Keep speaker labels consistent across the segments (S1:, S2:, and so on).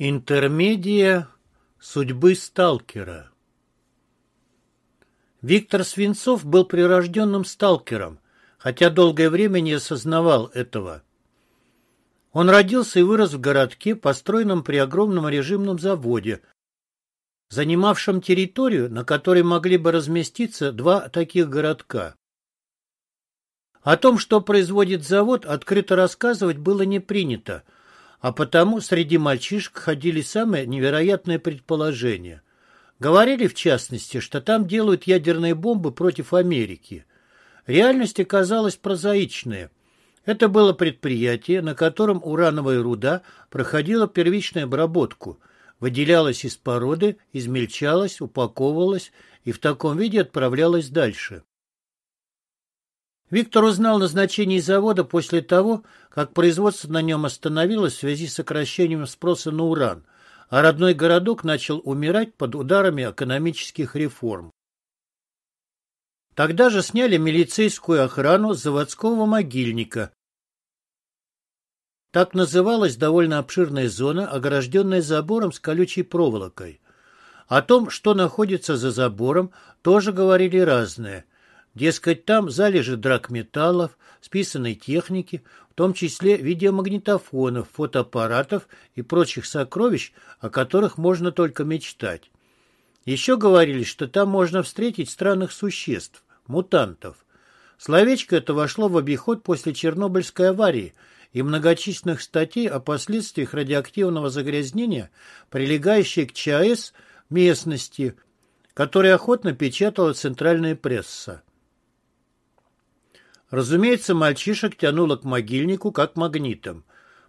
S1: Интермедия судьбы сталкера Виктор Свинцов был прирожденным сталкером, хотя долгое время не осознавал этого. Он родился и вырос в городке, построенном при огромном режимном заводе, занимавшем территорию, на которой могли бы разместиться два таких городка. О том, что производит завод, открыто рассказывать было не принято – а потому среди мальчишек ходили самые невероятные предположения. Говорили, в частности, что там делают ядерные бомбы против Америки. Реальность оказалась прозаичная. Это было предприятие, на котором урановая руда проходила первичную обработку, выделялась из породы, измельчалась, упаковывалась и в таком виде отправлялась дальше. Виктор узнал назначение завода после того, как производство на нем остановилось в связи с сокращением спроса на уран, а родной городок начал умирать под ударами экономических реформ. Тогда же сняли милицейскую охрану заводского могильника. Так называлась довольно обширная зона, огражденная забором с колючей проволокой. О том, что находится за забором, тоже говорили разное – Дескать, там залежи драгметаллов, списанной техники, в том числе видеомагнитофонов, фотоаппаратов и прочих сокровищ, о которых можно только мечтать. Еще говорили, что там можно встретить странных существ, мутантов. Словечко это вошло в обиход после Чернобыльской аварии и многочисленных статей о последствиях радиоактивного загрязнения, прилегающей к ЧАЭС местности, которые охотно печатала центральная пресса. Разумеется, мальчишек тянуло к могильнику как магнитом.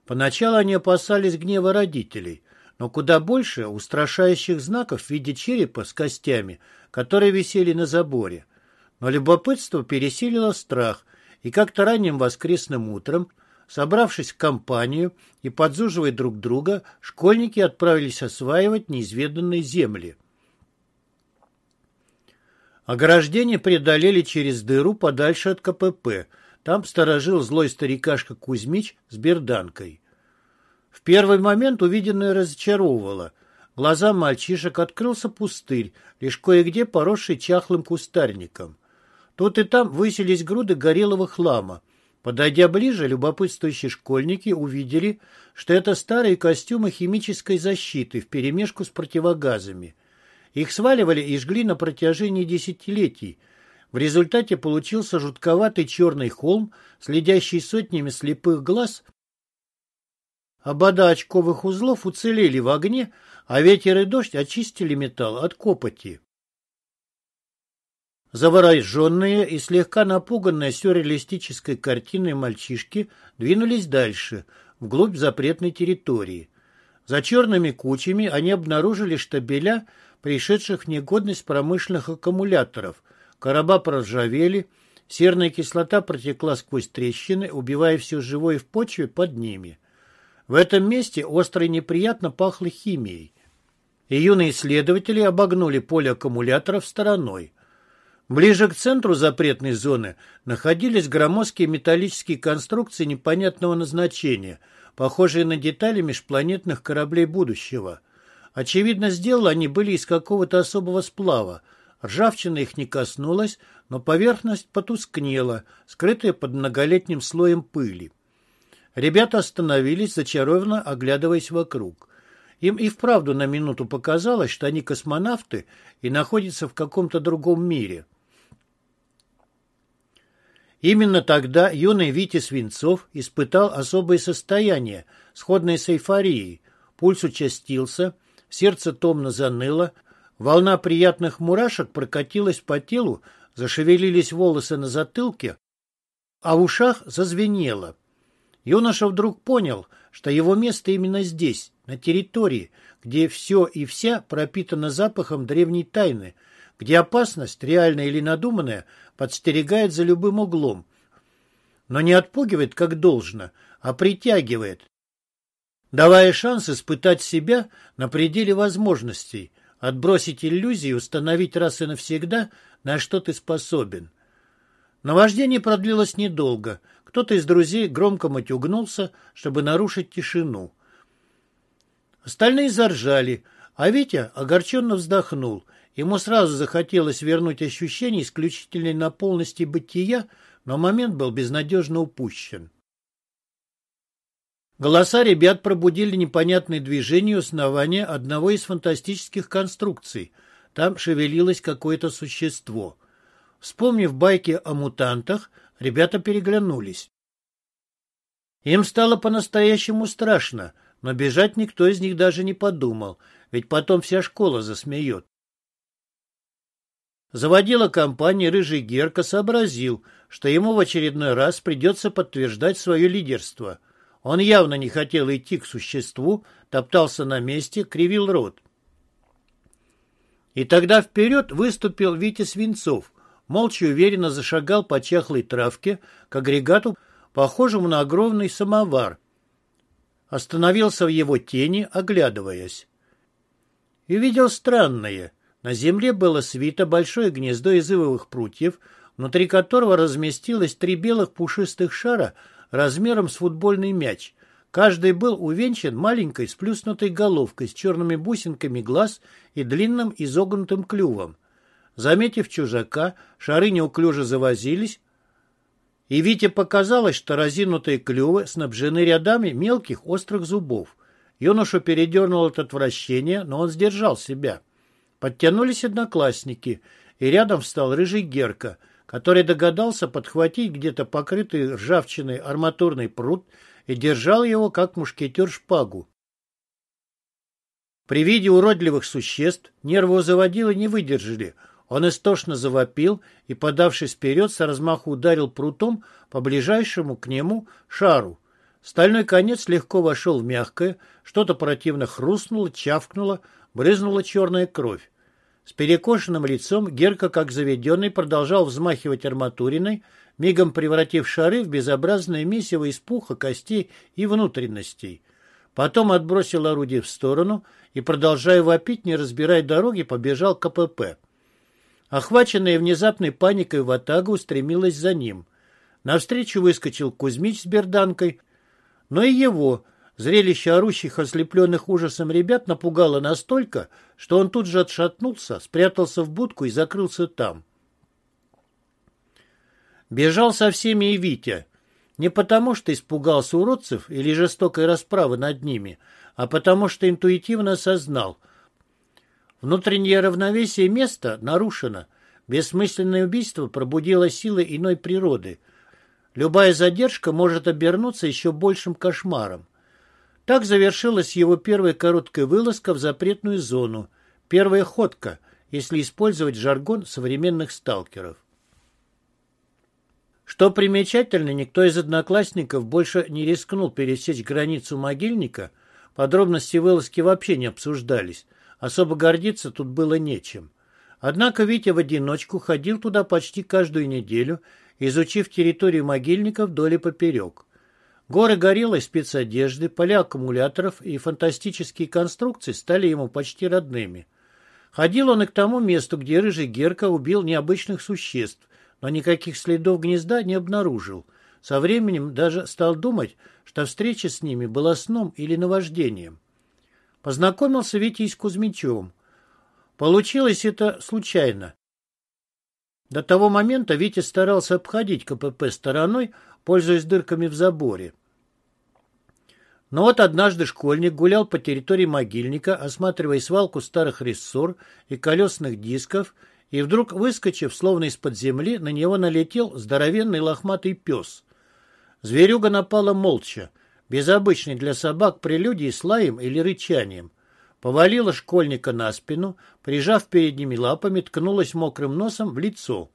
S1: Поначалу они опасались гнева родителей, но куда больше устрашающих знаков в виде черепа с костями, которые висели на заборе. Но любопытство пересилило страх, и как-то ранним воскресным утром, собравшись в компанию и подзуживая друг друга, школьники отправились осваивать неизведанные земли. Ограждение преодолели через дыру подальше от КПП. Там сторожил злой старикашка Кузьмич с берданкой. В первый момент увиденное разочаровывало. Глазам мальчишек открылся пустырь, лишь кое-где поросший чахлым кустарником. Тут и там высились груды горелого хлама. Подойдя ближе, любопытствующие школьники увидели, что это старые костюмы химической защиты вперемешку с противогазами. Их сваливали и жгли на протяжении десятилетий. В результате получился жутковатый черный холм, следящий сотнями слепых глаз. Обода очковых узлов уцелели в огне, а ветер и дождь очистили металл от копоти. Завороженные и слегка напуганные сюрреалистической картиной мальчишки двинулись дальше, вглубь запретной территории. За черными кучами они обнаружили штабеля пришедших в негодность промышленных аккумуляторов. Короба проржавели, серная кислота протекла сквозь трещины, убивая все живое в почве под ними. В этом месте остро и неприятно пахло химией. И юные исследователи обогнули поле аккумуляторов стороной. Ближе к центру запретной зоны находились громоздкие металлические конструкции непонятного назначения, похожие на детали межпланетных кораблей будущего – Очевидно, сделаны они были из какого-то особого сплава. Ржавчина их не коснулась, но поверхность потускнела, скрытая под многолетним слоем пыли. Ребята остановились, зачарованно оглядываясь вокруг. Им и вправду на минуту показалось, что они космонавты и находятся в каком-то другом мире. Именно тогда юный Витя Свинцов испытал особое состояние, сходное с эйфорией. Пульс участился – Сердце томно заныло, волна приятных мурашек прокатилась по телу, зашевелились волосы на затылке, а в ушах зазвенело. Юноша вдруг понял, что его место именно здесь, на территории, где все и вся пропитано запахом древней тайны, где опасность, реальная или надуманная, подстерегает за любым углом, но не отпугивает как должно, а притягивает, давая шанс испытать себя на пределе возможностей, отбросить иллюзии установить раз и навсегда, на что ты способен. Наваждение продлилось недолго. Кто-то из друзей громко матюгнулся, чтобы нарушить тишину. Остальные заржали, а Витя огорченно вздохнул. Ему сразу захотелось вернуть ощущение исключительной наполненности бытия, но момент был безнадежно упущен. Голоса ребят пробудили непонятное движение у основания одного из фантастических конструкций. Там шевелилось какое-то существо. Вспомнив байки о мутантах, ребята переглянулись. Им стало по-настоящему страшно, но бежать никто из них даже не подумал, ведь потом вся школа засмеет. Заводила компании Рыжий Герка сообразил, что ему в очередной раз придется подтверждать свое лидерство – он явно не хотел идти к существу, топтался на месте, кривил рот. И тогда вперед выступил Витя Свинцов, молча уверенно зашагал по чахлой травке к агрегату, похожему на огромный самовар. Остановился в его тени, оглядываясь. И видел странное. На земле было свито большое гнездо из ивовых прутьев, внутри которого разместилось три белых пушистых шара размером с футбольный мяч. Каждый был увенчан маленькой сплюснутой головкой с черными бусинками глаз и длинным изогнутым клювом. Заметив чужака, шары неуклюже завозились, и Вите показалось, что разинутые клювы снабжены рядами мелких острых зубов. Юношу передернул от отвращения, но он сдержал себя. Подтянулись одноклассники, и рядом встал рыжий Герка — который догадался подхватить где-то покрытый ржавчиной арматурный пруд и держал его, как мушкетер, шпагу. При виде уродливых существ нервы заводила не выдержали. Он истошно завопил и, подавшись вперед, с размаху ударил прутом по ближайшему к нему шару. Стальной конец легко вошел в мягкое, что-то противно хрустнуло, чавкнуло, брызнула черная кровь. С перекошенным лицом Герка, как заведенный, продолжал взмахивать арматуриной, мигом превратив шары в безобразное месиво из пуха, костей и внутренностей. Потом отбросил орудие в сторону и, продолжая вопить, не разбирая дороги, побежал к КПП. Охваченная внезапной паникой Ватага устремилась за ним. Навстречу выскочил Кузьмич с берданкой, но и его – Зрелище орущих, ослепленных ужасом ребят напугало настолько, что он тут же отшатнулся, спрятался в будку и закрылся там. Бежал со всеми и Витя. Не потому, что испугался уродцев или жестокой расправы над ними, а потому, что интуитивно осознал. Внутреннее равновесие места нарушено. Бессмысленное убийство пробудило силы иной природы. Любая задержка может обернуться еще большим кошмаром. Так завершилась его первая короткая вылазка в запретную зону, первая ходка, если использовать жаргон современных сталкеров. Что примечательно, никто из одноклассников больше не рискнул пересечь границу могильника, подробности вылазки вообще не обсуждались, особо гордиться тут было нечем. Однако Витя в одиночку ходил туда почти каждую неделю, изучив территорию могильника вдоль и поперек. Горы горелой спецодежды, поля аккумуляторов и фантастические конструкции стали ему почти родными. Ходил он и к тому месту, где рыжий Герка убил необычных существ, но никаких следов гнезда не обнаружил. Со временем даже стал думать, что встреча с ними была сном или наваждением. Познакомился Витя с Кузьмичевым. Получилось это случайно. До того момента Витя старался обходить КПП стороной, пользуясь дырками в заборе. Но вот однажды школьник гулял по территории могильника, осматривая свалку старых рессор и колесных дисков, и вдруг, выскочив, словно из-под земли, на него налетел здоровенный лохматый пес. Зверюга напала молча, без обычной для собак прелюдии с лаем или рычанием. Повалила школьника на спину, прижав передними лапами, ткнулась мокрым носом в лицо.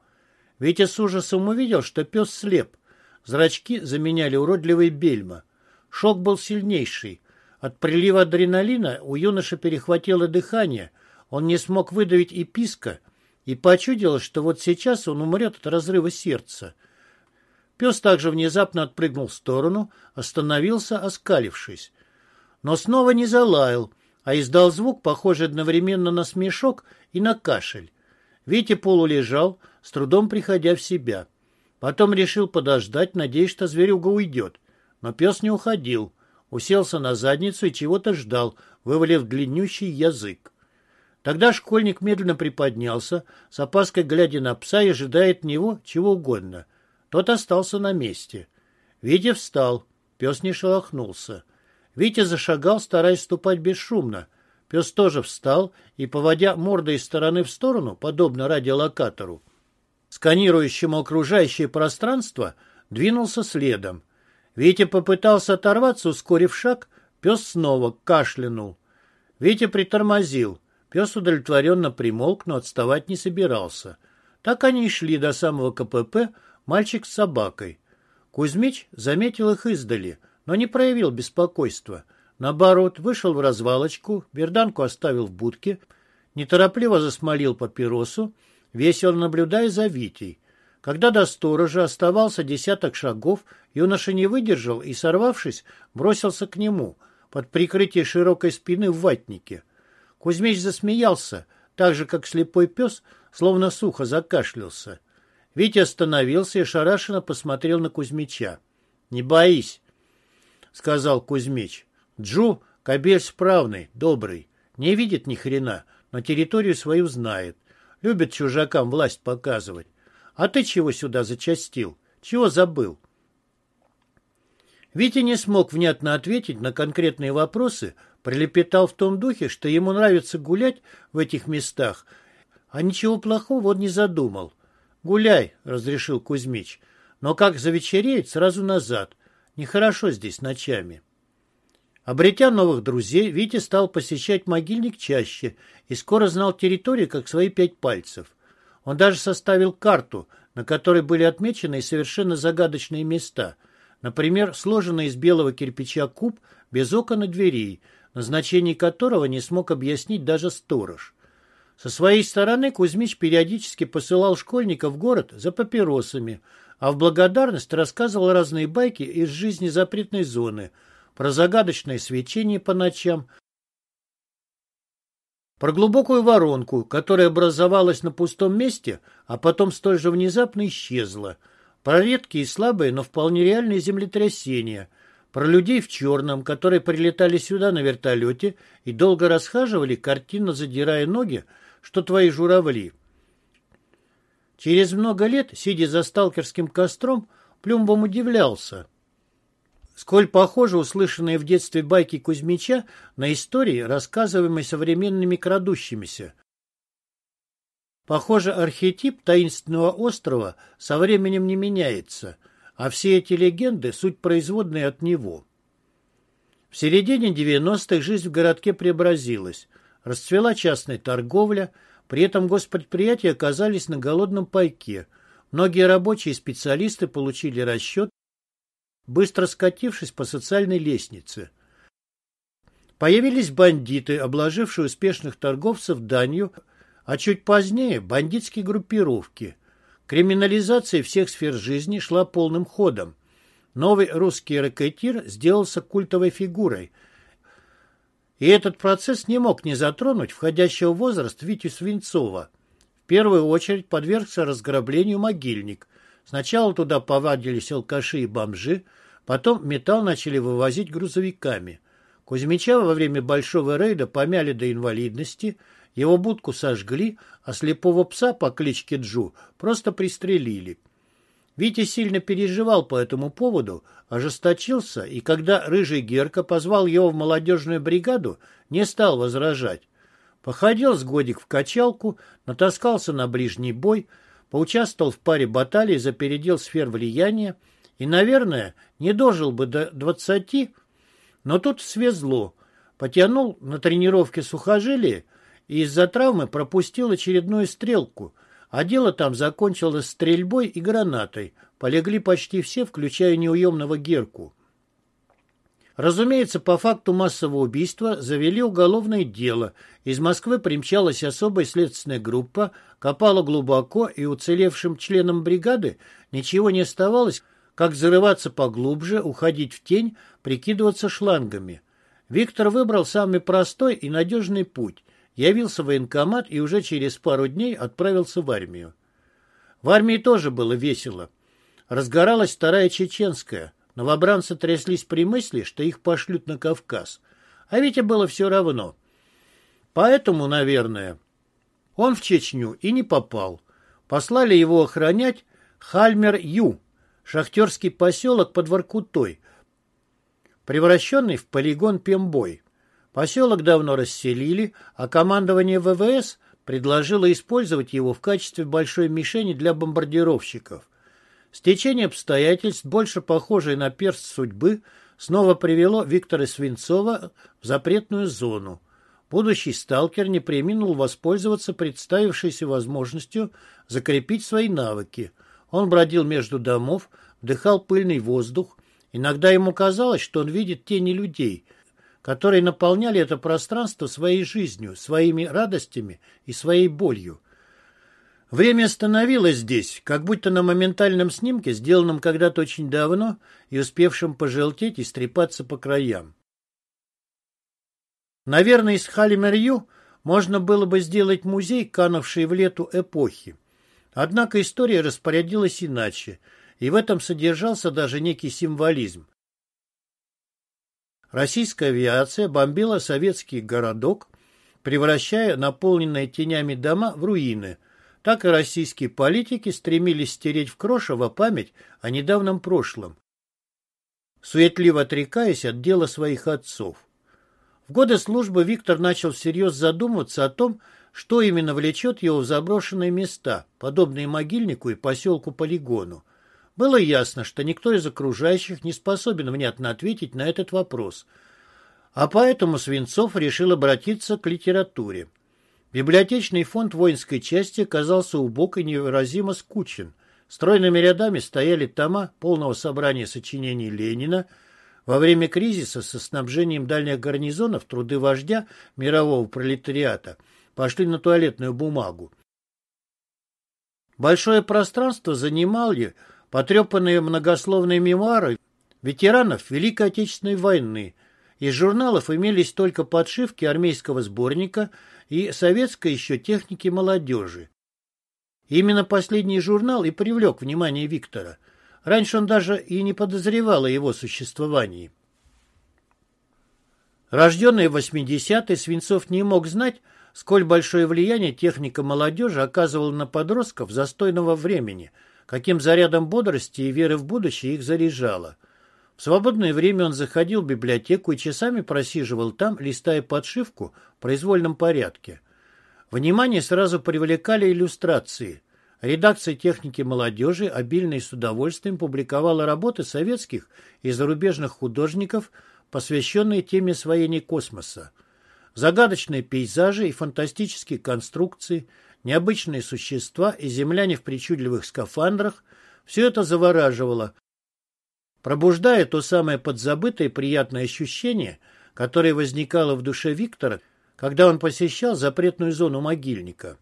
S1: Витя с ужасом увидел, что пес слеп. Зрачки заменяли уродливые бельма. Шок был сильнейший. От прилива адреналина у юноши перехватило дыхание, он не смог выдавить и писка, и почудилось, что вот сейчас он умрет от разрыва сердца. Пес также внезапно отпрыгнул в сторону, остановился, оскалившись. Но снова не залаял, а издал звук, похожий одновременно на смешок и на кашель. Витя полулежал, с трудом приходя в себя. Потом решил подождать, надеясь, что зверюга уйдет. Но пес не уходил. Уселся на задницу и чего-то ждал, вывалив длиннющий язык. Тогда школьник медленно приподнялся, с опаской глядя на пса и ожидая от него чего угодно. Тот остался на месте. Витя встал. Пес не шелохнулся. Витя зашагал, стараясь ступать бесшумно. Пес тоже встал и, поводя мордой из стороны в сторону, подобно радиолокатору, сканирующему окружающее пространство, двинулся следом. Витя попытался оторваться, ускорив шаг, пес снова кашлянул. Витя притормозил. Пес удовлетворенно примолк, но отставать не собирался. Так они и шли до самого КПП, мальчик с собакой. Кузьмич заметил их издали, но не проявил беспокойства. Наоборот, вышел в развалочку, берданку оставил в будке, неторопливо засмолил папиросу, весело наблюдая за Витей. Когда до сторожа оставался десяток шагов, юноша не выдержал и, сорвавшись, бросился к нему, под прикрытие широкой спины в ватнике. Кузьмич засмеялся, так же, как слепой пес, словно сухо закашлялся. Витя остановился и шарашенно посмотрел на Кузьмича. «Не боись», — сказал Кузьмич. «Джу — кобель справный, добрый, не видит ни хрена, но территорию свою знает. Любит чужакам власть показывать. А ты чего сюда зачастил? Чего забыл?» Витя не смог внятно ответить на конкретные вопросы, Прилепетал в том духе, что ему нравится гулять в этих местах, а ничего плохого он не задумал. «Гуляй», — разрешил Кузьмич, — «но как завечереет, сразу назад. Нехорошо здесь ночами». Обретя новых друзей, Витя стал посещать могильник чаще и скоро знал территорию как свои пять пальцев. Он даже составил карту, на которой были отмечены совершенно загадочные места. Например, сложенный из белого кирпича куб без окон и дверей, назначение которого не смог объяснить даже сторож. Со своей стороны Кузьмич периодически посылал школьников в город за папиросами, а в благодарность рассказывал разные байки из жизни запретной зоны, про загадочное свечение по ночам, про глубокую воронку, которая образовалась на пустом месте, а потом столь же внезапно исчезла, про редкие и слабые, но вполне реальные землетрясения – про людей в черном, которые прилетали сюда на вертолете и долго расхаживали, картинно задирая ноги, что твои журавли. Через много лет, сидя за сталкерским костром, Плюмбом удивлялся. Сколь похожи услышанные в детстве байки Кузьмича на истории, рассказываемые современными крадущимися. Похоже, архетип таинственного острова со временем не меняется – а все эти легенды – суть производные от него. В середине 90-х жизнь в городке преобразилась. Расцвела частная торговля, при этом госпредприятия оказались на голодном пайке. Многие рабочие и специалисты получили расчет, быстро скатившись по социальной лестнице. Появились бандиты, обложившие успешных торговцев данью, а чуть позднее – бандитские группировки – Криминализация всех сфер жизни шла полным ходом. Новый русский рэкетир сделался культовой фигурой. И этот процесс не мог не затронуть входящего в возраст Витю Свинцова. В первую очередь подвергся разграблению могильник. Сначала туда повадились алкаши и бомжи, потом металл начали вывозить грузовиками. Кузьмича во время большого рейда помяли до инвалидности – его будку сожгли, а слепого пса по кличке Джу просто пристрелили. Витя сильно переживал по этому поводу, ожесточился, и когда рыжий Герка позвал его в молодежную бригаду, не стал возражать. Походил с годик в качалку, натаскался на ближний бой, поучаствовал в паре баталий за передел сфер влияния и, наверное, не дожил бы до двадцати, но тут свезло. Потянул на тренировке сухожилия и из-за травмы пропустил очередную стрелку, а дело там закончилось стрельбой и гранатой. Полегли почти все, включая неуемного Герку. Разумеется, по факту массового убийства завели уголовное дело. Из Москвы примчалась особая следственная группа, копала глубоко, и уцелевшим членам бригады ничего не оставалось, как зарываться поглубже, уходить в тень, прикидываться шлангами. Виктор выбрал самый простой и надежный путь явился в военкомат и уже через пару дней отправился в армию. В армии тоже было весело. Разгоралась вторая чеченская. Новобранцы тряслись при мысли, что их пошлют на Кавказ. А Вите было все равно. Поэтому, наверное, он в Чечню и не попал. Послали его охранять Хальмер-Ю, шахтерский поселок под Воркутой, превращенный в полигон Пембой. Поселок давно расселили, а командование ВВС предложило использовать его в качестве большой мишени для бомбардировщиков. Стечение обстоятельств, больше похожее на перст судьбы, снова привело Виктора Свинцова в запретную зону. Будущий сталкер не преминул воспользоваться представившейся возможностью закрепить свои навыки. Он бродил между домов, вдыхал пыльный воздух. Иногда ему казалось, что он видит тени людей, которые наполняли это пространство своей жизнью, своими радостями и своей болью. Время остановилось здесь, как будто на моментальном снимке, сделанном когда-то очень давно и успевшем пожелтеть и стрепаться по краям. Наверное, из Халимерью можно было бы сделать музей, канувший в лету эпохи. Однако история распорядилась иначе, и в этом содержался даже некий символизм. Российская авиация бомбила советский городок, превращая наполненные тенями дома в руины. Так и российские политики стремились стереть в крошево память о недавнем прошлом, суетливо отрекаясь от дела своих отцов. В годы службы Виктор начал всерьез задумываться о том, что именно влечет его в заброшенные места, подобные могильнику и поселку-полигону. Было ясно, что никто из окружающих не способен внятно ответить на этот вопрос, а поэтому Свинцов решил обратиться к литературе. Библиотечный фонд воинской части оказался убог и невыразимо скучен. Стройными рядами стояли тома полного собрания сочинений Ленина – во время кризиса со снабжением дальних гарнизонов труды вождя мирового пролетариата пошли на туалетную бумагу. Большое пространство занимали потрепанные многословные мемуары ветеранов Великой Отечественной войны. Из журналов имелись только подшивки армейского сборника и советской еще техники молодежи. Именно последний журнал и привлек внимание Виктора – Раньше он даже и не подозревал о его существовании. Рожденный в 80-е, Свинцов не мог знать, сколь большое влияние техника молодежи оказывала на подростков застойного времени, каким зарядом бодрости и веры в будущее их заряжала. В свободное время он заходил в библиотеку и часами просиживал там, листая подшивку в произвольном порядке. Внимание сразу привлекали иллюстрации. Редакция техники молодежи обильно и с удовольствием публиковала работы советских и зарубежных художников, посвященные теме освоения космоса. Загадочные пейзажи и фантастические конструкции, необычные существа и земляне в причудливых скафандрах – все это завораживало, пробуждая то самое подзабытое приятное ощущение, которое возникало в душе Виктора, когда он посещал запретную зону могильника.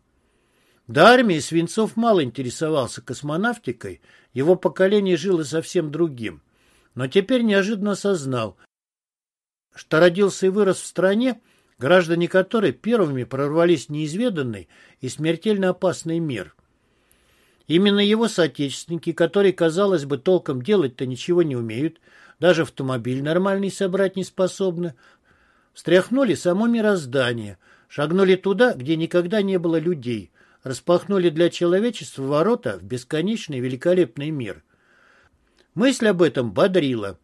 S1: До армии Свинцов мало интересовался космонавтикой, его поколение жило совсем другим. Но теперь неожиданно осознал, что родился и вырос в стране, граждане которой первыми прорвались в неизведанный и смертельно опасный мир. Именно его соотечественники, которые, казалось бы, толком делать-то ничего не умеют, даже автомобиль нормальный собрать не способны, встряхнули само мироздание, шагнули туда, где никогда не было людей, распахнули для человечества ворота в бесконечный великолепный мир. Мысль об этом бодрила.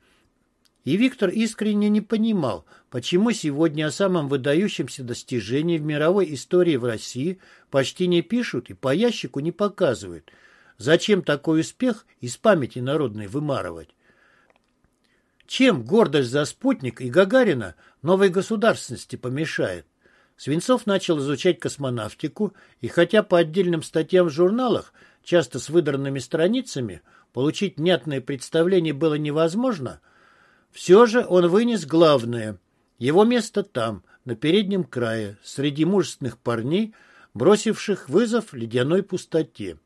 S1: И Виктор искренне не понимал, почему сегодня о самом выдающемся достижении в мировой истории в России почти не пишут и по ящику не показывают. Зачем такой успех из памяти народной вымарывать? Чем гордость за спутник и Гагарина новой государственности помешает? Свинцов начал изучать космонавтику, и хотя по отдельным статьям в журналах, часто с выдранными страницами, получить внятное представление было невозможно, все же он вынес главное. Его место там, на переднем крае, среди мужественных парней, бросивших вызов ледяной пустоте.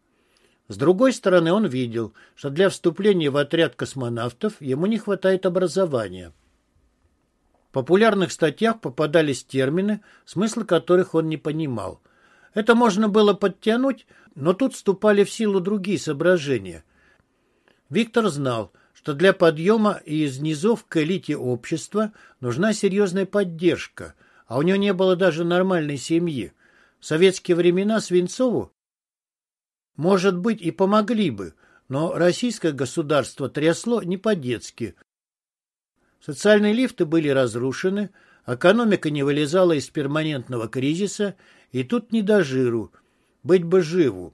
S1: С другой стороны, он видел, что для вступления в отряд космонавтов ему не хватает образования популярных статьях попадались термины, смысл которых он не понимал. Это можно было подтянуть, но тут вступали в силу другие соображения. Виктор знал, что для подъема из низов к элите общества нужна серьезная поддержка, а у него не было даже нормальной семьи. В советские времена Свинцову, может быть, и помогли бы, но российское государство трясло не по-детски. Социальные лифты были разрушены, экономика не вылезала из перманентного кризиса, и тут не до жиру, быть бы живу.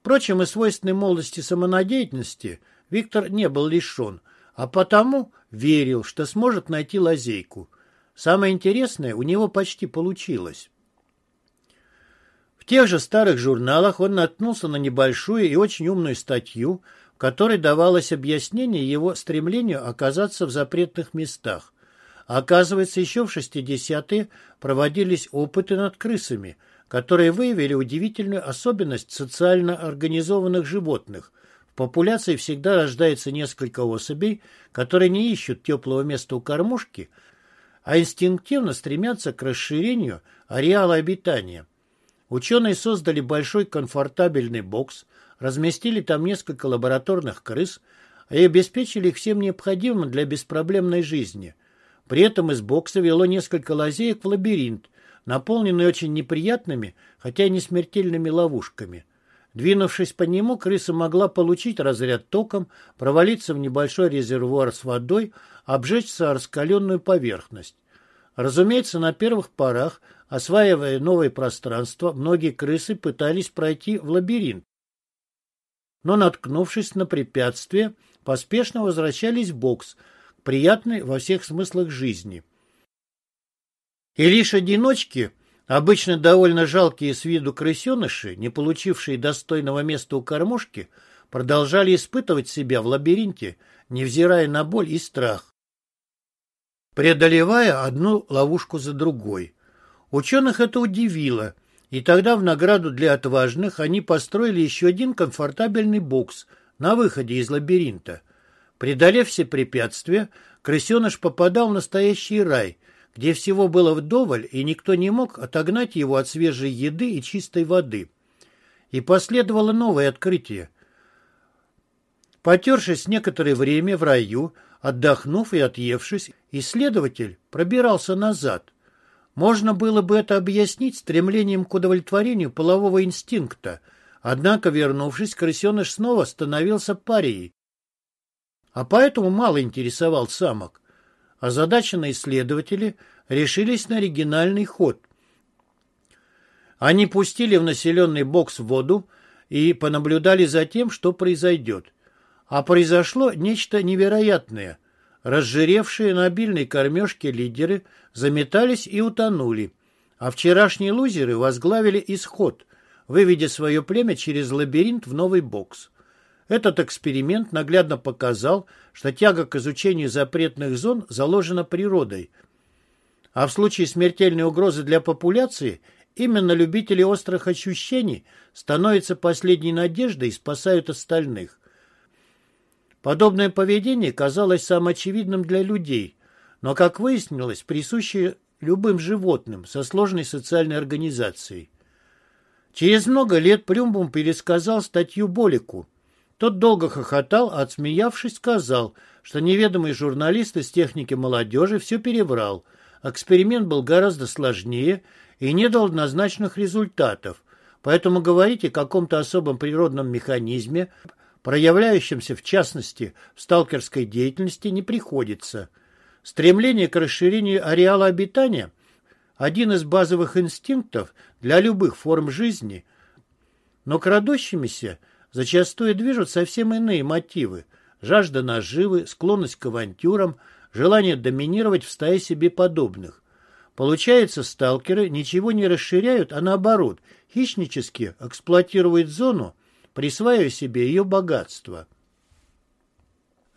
S1: Впрочем, и свойственной молодости самонадеятельности Виктор не был лишен, а потому верил, что сможет найти лазейку. Самое интересное у него почти получилось. В тех же старых журналах он наткнулся на небольшую и очень умную статью, в которой давалось объяснение его стремлению оказаться в запретных местах. оказывается, еще в 60-е проводились опыты над крысами, которые выявили удивительную особенность социально организованных животных. Популяции всегда рождается несколько особей, которые не ищут теплого места у кормушки, а инстинктивно стремятся к расширению ареала обитания. Ученые создали большой комфортабельный бокс, разместили там несколько лабораторных крыс и обеспечили их всем необходимым для беспроблемной жизни. При этом из бокса вело несколько лазеек в лабиринт, наполненный очень неприятными, хотя и не смертельными ловушками. Двинувшись по нему, крыса могла получить разряд током, провалиться в небольшой резервуар с водой, обжечься о раскаленную поверхность. Разумеется, на первых порах, осваивая новое пространство, многие крысы пытались пройти в лабиринт. Но, наткнувшись на препятствие, поспешно возвращались в бокс, приятный во всех смыслах жизни. И лишь одиночки – Обычно довольно жалкие с виду крысеныши, не получившие достойного места у кормушки, продолжали испытывать себя в лабиринте, невзирая на боль и страх, преодолевая одну ловушку за другой. Ученых это удивило, и тогда в награду для отважных они построили еще один комфортабельный бокс на выходе из лабиринта. Преодолев все препятствия, крысеныш попадал в настоящий рай – где всего было вдоволь, и никто не мог отогнать его от свежей еды и чистой воды. И последовало новое открытие. Потершись некоторое время в раю, отдохнув и отъевшись, исследователь пробирался назад. Можно было бы это объяснить стремлением к удовлетворению полового инстинкта, однако, вернувшись, крысеныш снова становился парией, а поэтому мало интересовал самок. Озадаченные исследователи решились на оригинальный ход. Они пустили в населенный бокс воду и понаблюдали за тем, что произойдет. А произошло нечто невероятное. Разжиревшие на обильной кормежке лидеры заметались и утонули, а вчерашние лузеры возглавили исход, выведя свое племя через лабиринт в новый бокс. Этот эксперимент наглядно показал, что тяга к изучению запретных зон заложена природой. А в случае смертельной угрозы для популяции именно любители острых ощущений становятся последней надеждой и спасают остальных. Подобное поведение казалось самоочевидным для людей, но, как выяснилось, присуще любым животным со сложной социальной организацией. Через много лет Плюмбум пересказал статью Болику – тот долго хохотал, а отсмеявшись, сказал, что неведомый журналист из техники молодежи все переврал. Эксперимент был гораздо сложнее и не дал однозначных результатов. Поэтому говорить о каком-то особом природном механизме, проявляющемся в частности в сталкерской деятельности, не приходится. Стремление к расширению ареала обитания – один из базовых инстинктов для любых форм жизни, но крадущимися – зачастую движут совсем иные мотивы – жажда наживы, склонность к авантюрам, желание доминировать в стае себе подобных. Получается, сталкеры ничего не расширяют, а наоборот, хищнически эксплуатируют зону, присваивая себе ее богатство.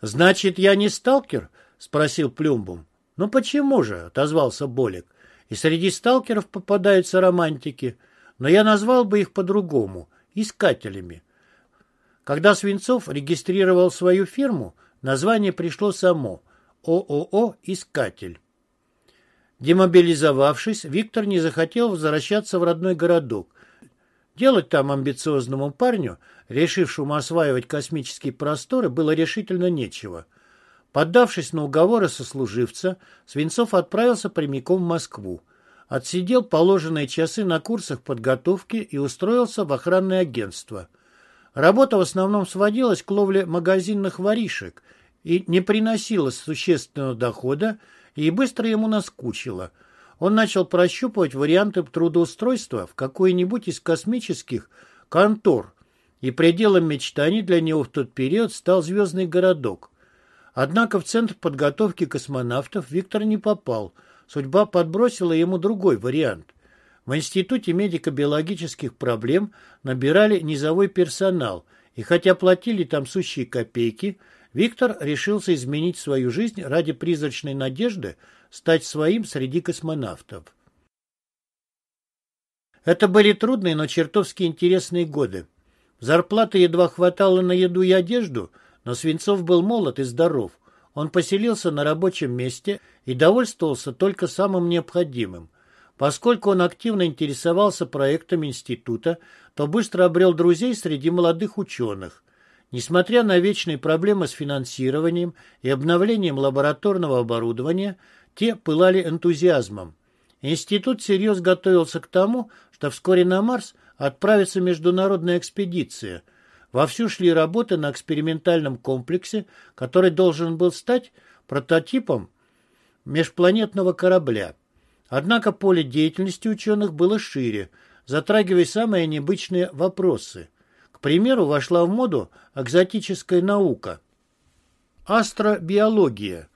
S1: «Значит, я не сталкер?» – спросил Плюмбум. «Ну почему же?» – отозвался Болик. «И среди сталкеров попадаются романтики, но я назвал бы их по-другому – искателями. Когда Свинцов регистрировал свою фирму, название пришло само – ООО «Искатель». Демобилизовавшись, Виктор не захотел возвращаться в родной городок. Делать там амбициозному парню, решившему осваивать космические просторы, было решительно нечего. Поддавшись на уговоры сослуживца, Свинцов отправился прямиком в Москву. Отсидел положенные часы на курсах подготовки и устроился в охранное агентство. Работа в основном сводилась к ловле магазинных воришек и не приносила существенного дохода, и быстро ему наскучило. Он начал прощупывать варианты трудоустройства в какой-нибудь из космических контор, и пределом мечтаний для него в тот период стал звездный городок. Однако в Центр подготовки космонавтов Виктор не попал – судьба подбросила ему другой вариант. В Институте медико-биологических проблем набирали низовой персонал, и хотя платили там сущие копейки, Виктор решился изменить свою жизнь ради призрачной надежды стать своим среди космонавтов. Это были трудные, но чертовски интересные годы. Зарплаты едва хватало на еду и одежду, но Свинцов был молод и здоров. Он поселился на рабочем месте и довольствовался только самым необходимым. Поскольку он активно интересовался проектами института, то быстро обрел друзей среди молодых ученых. Несмотря на вечные проблемы с финансированием и обновлением лабораторного оборудования, те пылали энтузиазмом. Институт всерьез готовился к тому, что вскоре на Марс отправится международная экспедиция – Вовсю шли работы на экспериментальном комплексе, который должен был стать прототипом межпланетного корабля. Однако поле деятельности ученых было шире, затрагивая самые необычные вопросы. К примеру, вошла в моду экзотическая наука – астробиология.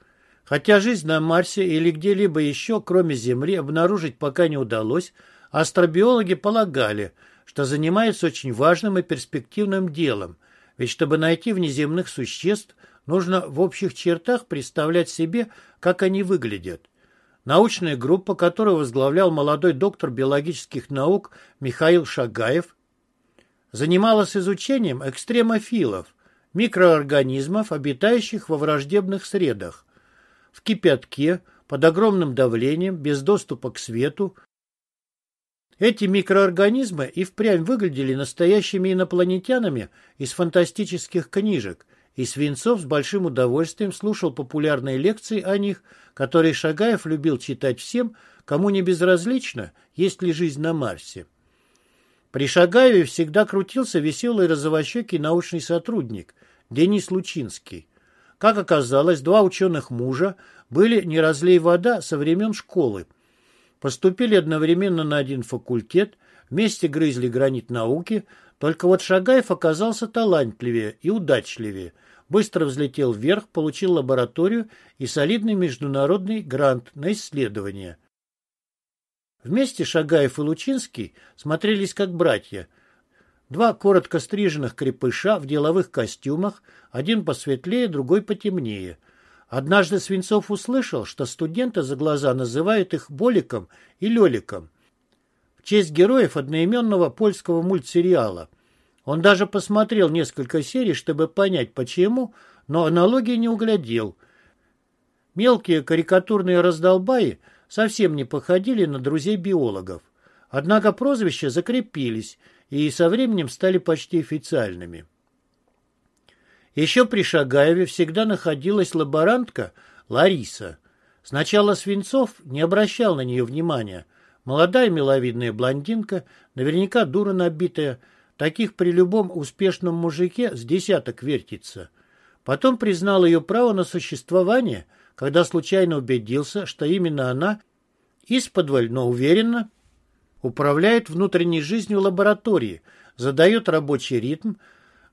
S1: Хотя жизнь на Марсе или где-либо еще, кроме Земли, обнаружить пока не удалось, астробиологи полагали – что занимается очень важным и перспективным делом, ведь чтобы найти внеземных существ, нужно в общих чертах представлять себе, как они выглядят. Научная группа, которую возглавлял молодой доктор биологических наук Михаил Шагаев, занималась изучением экстремофилов, микроорганизмов, обитающих во враждебных средах. В кипятке, под огромным давлением, без доступа к свету, эти микроорганизмы и впрямь выглядели настоящими инопланетянами из фантастических книжек, и Свинцов с большим удовольствием слушал популярные лекции о них, которые Шагаев любил читать всем, кому не безразлично, есть ли жизнь на Марсе. При Шагаеве всегда крутился веселый розовощекий научный сотрудник Денис Лучинский. Как оказалось, два ученых мужа были не разлей вода со времен школы – Поступили одновременно на один факультет, вместе грызли гранит науки, только вот Шагаев оказался талантливее и удачливее. Быстро взлетел вверх, получил лабораторию и солидный международный грант на исследование. Вместе Шагаев и Лучинский смотрелись как братья. Два коротко стриженных крепыша в деловых костюмах, один посветлее, другой потемнее – Однажды Свинцов услышал, что студенты за глаза называют их Боликом и Леликом в честь героев одноименного польского мультсериала. Он даже посмотрел несколько серий, чтобы понять, почему, но аналогии не углядел. Мелкие карикатурные раздолбаи совсем не походили на друзей биологов. Однако прозвища закрепились и со временем стали почти официальными. Еще при Шагаеве всегда находилась лаборантка Лариса. Сначала Свинцов не обращал на нее внимания. Молодая миловидная блондинка, наверняка дура набитая, таких при любом успешном мужике с десяток вертится. Потом признал ее право на существование, когда случайно убедился, что именно она, исподволь, но уверенно, управляет внутренней жизнью лаборатории, задает рабочий ритм,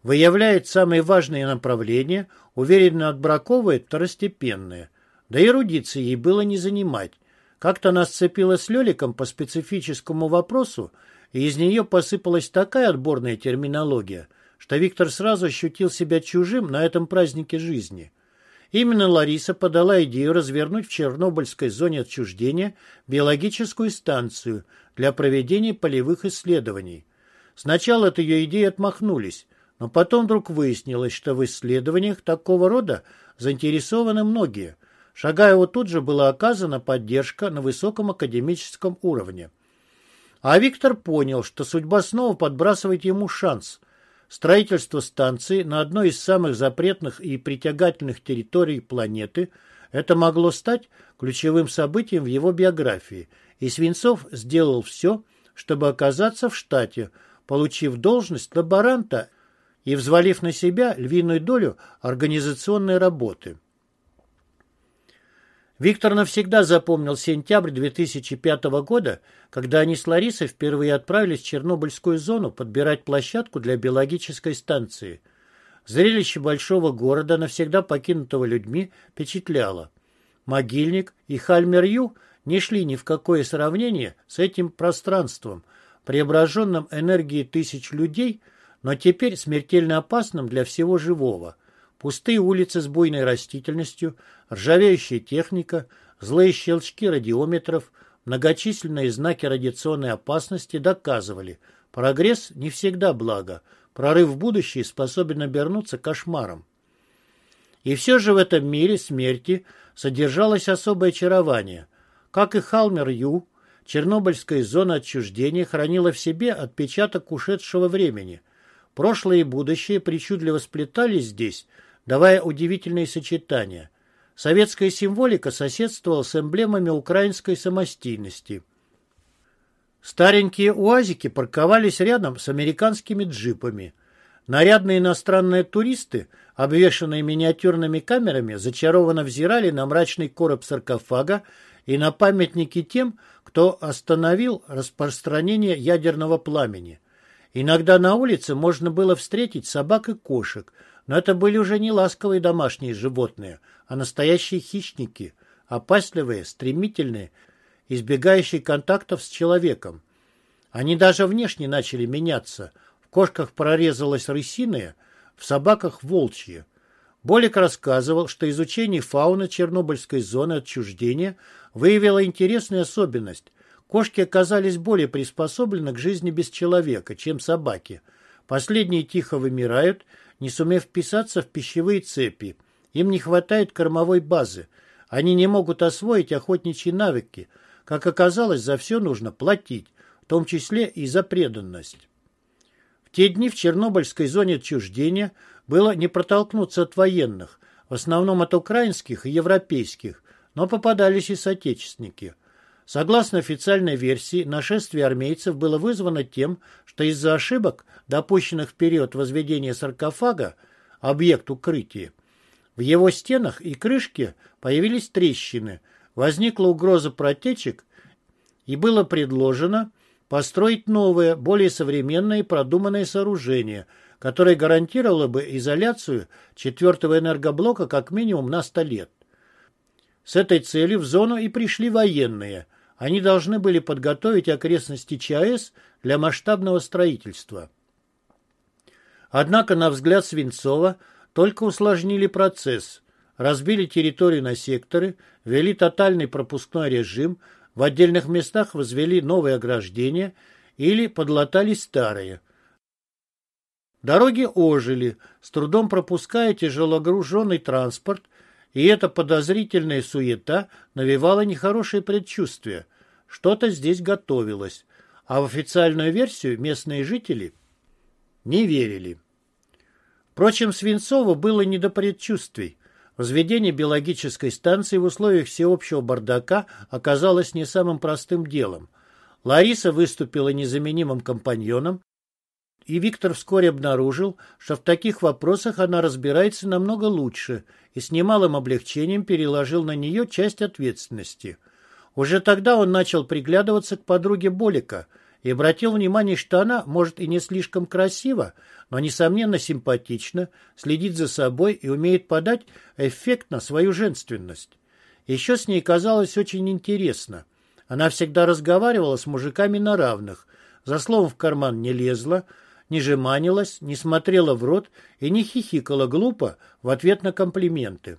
S1: выявляет самые важные направления, уверенно отбраковывает второстепенные. Да и эрудиции ей было не занимать. Как-то она сцепилась с Леликом по специфическому вопросу, и из нее посыпалась такая отборная терминология, что Виктор сразу ощутил себя чужим на этом празднике жизни. Именно Лариса подала идею развернуть в Чернобыльской зоне отчуждения биологическую станцию для проведения полевых исследований. Сначала от ее идеи отмахнулись, но потом вдруг выяснилось, что в исследованиях такого рода заинтересованы многие. Шагаеву тут же была оказана поддержка на высоком академическом уровне. А Виктор понял, что судьба снова подбрасывает ему шанс. Строительство станции на одной из самых запретных и притягательных территорий планеты – это могло стать ключевым событием в его биографии, и Свинцов сделал все, чтобы оказаться в штате, получив должность лаборанта и взвалив на себя львиную долю организационной работы. Виктор навсегда запомнил сентябрь 2005 года, когда они с Ларисой впервые отправились в Чернобыльскую зону подбирать площадку для биологической станции. Зрелище большого города, навсегда покинутого людьми, впечатляло. Могильник и Хальмер-Ю не шли ни в какое сравнение с этим пространством, преображенным энергией тысяч людей, но теперь смертельно опасным для всего живого. Пустые улицы с буйной растительностью, ржавеющая техника, злые щелчки радиометров, многочисленные знаки радиационной опасности доказывали, прогресс не всегда благо, прорыв в будущее способен обернуться кошмаром. И все же в этом мире смерти содержалось особое очарование. Как и Халмер-Ю, Чернобыльская зона отчуждения хранила в себе отпечаток ушедшего времени. Прошлое и будущее причудливо сплетались здесь, давая удивительные сочетания. Советская символика соседствовала с эмблемами украинской самостийности. Старенькие уазики парковались рядом с американскими джипами. Нарядные иностранные туристы, обвешанные миниатюрными камерами, зачарованно взирали на мрачный короб саркофага и на памятники тем, кто остановил распространение ядерного пламени. Иногда на улице можно было встретить собак и кошек – но это были уже не ласковые домашние животные, а настоящие хищники, опасливые, стремительные, избегающие контактов с человеком. Они даже внешне начали меняться. В кошках прорезалась рысиная, в собаках волчье. Болик рассказывал, что изучение фауны Чернобыльской зоны отчуждения выявило интересную особенность. Кошки оказались более приспособлены к жизни без человека, чем собаки. Последние тихо вымирают не сумев вписаться в пищевые цепи. Им не хватает кормовой базы. Они не могут освоить охотничьи навыки. Как оказалось, за все нужно платить, в том числе и за преданность. В те дни в Чернобыльской зоне отчуждения было не протолкнуться от военных, в основном от украинских и европейских, но попадались и соотечественники. Согласно официальной версии, нашествие армейцев было вызвано тем, что из-за ошибок, допущенных в период возведения саркофага, объект укрытия, в его стенах и крышке появились трещины, возникла угроза протечек и было предложено построить новое, более современное и продуманное сооружение, которое гарантировало бы изоляцию четвертого энергоблока как минимум на 100 лет. С этой целью в зону и пришли военные – они должны были подготовить окрестности ЧАЭС для масштабного строительства. Однако, на взгляд Свинцова, только усложнили процесс, разбили территорию на секторы, ввели тотальный пропускной режим, в отдельных местах возвели новые ограждения или подлатали старые. Дороги ожили, с трудом пропуская тяжелогруженный транспорт, и эта подозрительная суета навевала нехорошее предчувствие. Что-то здесь готовилось, а в официальную версию местные жители не верили. Впрочем, Свинцову было не до предчувствий. Возведение биологической станции в условиях всеобщего бардака оказалось не самым простым делом. Лариса выступила незаменимым компаньоном, и Виктор вскоре обнаружил, что в таких вопросах она разбирается намного лучше и с немалым облегчением переложил на нее часть ответственности – уже тогда он начал приглядываться к подруге Болика и обратил внимание, что она, может, и не слишком красиво, но, несомненно, симпатично, следит за собой и умеет подать эффектно свою женственность. Еще с ней казалось очень интересно. Она всегда разговаривала с мужиками на равных, за словом в карман не лезла, не жеманилась, не смотрела в рот и не хихикала глупо в ответ на комплименты.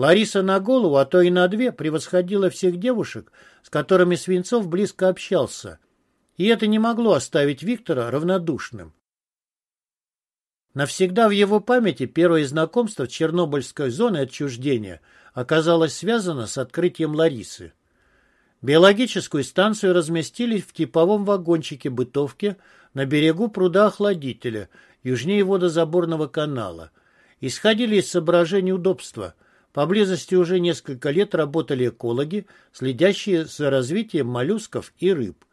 S1: Лариса на голову, а то и на две, превосходила всех девушек, с которыми Свинцов близко общался. И это не могло оставить Виктора равнодушным. Навсегда в его памяти первое знакомство в Чернобыльской зоне отчуждения оказалось связано с открытием Ларисы. Биологическую станцию разместили в типовом вагончике бытовки на берегу пруда охладителя, южнее водозаборного канала. Исходили из соображений удобства. Поблизости уже несколько лет работали экологи, следящие за развитием моллюсков и рыб.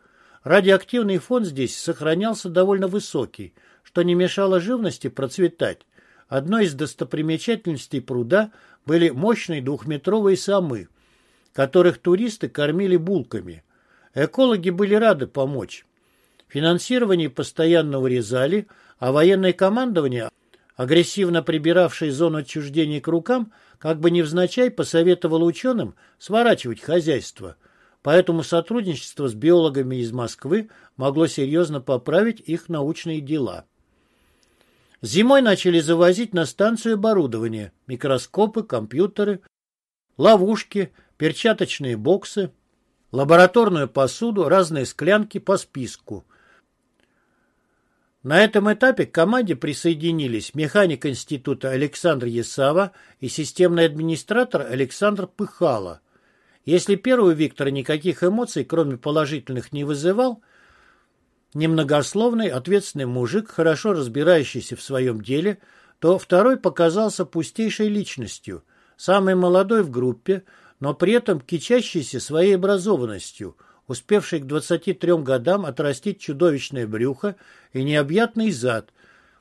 S1: Радиоактивный фон здесь сохранялся довольно высокий, что не мешало живности процветать. Одной из достопримечательностей пруда были мощные двухметровые самы, которых туристы кормили булками. Экологи были рады помочь. Финансирование постоянно урезали, а военное командование, агрессивно прибиравшее зону отчуждения к рукам, как бы невзначай посоветовало ученым сворачивать хозяйство. Поэтому сотрудничество с биологами из Москвы могло серьезно поправить их научные дела. Зимой начали завозить на станцию оборудование, микроскопы, компьютеры, ловушки, перчаточные боксы, лабораторную посуду, разные склянки по списку. На этом этапе к команде присоединились механик института Александр Есава и системный администратор Александр Пыхало. Если первый Виктор никаких эмоций, кроме положительных, не вызывал, немногословный, ответственный мужик, хорошо разбирающийся в своем деле, то второй показался пустейшей личностью, самый молодой в группе, но при этом кичащийся своей образованностью, успевший к 23 годам отрастить чудовищное брюхо и необъятный зад,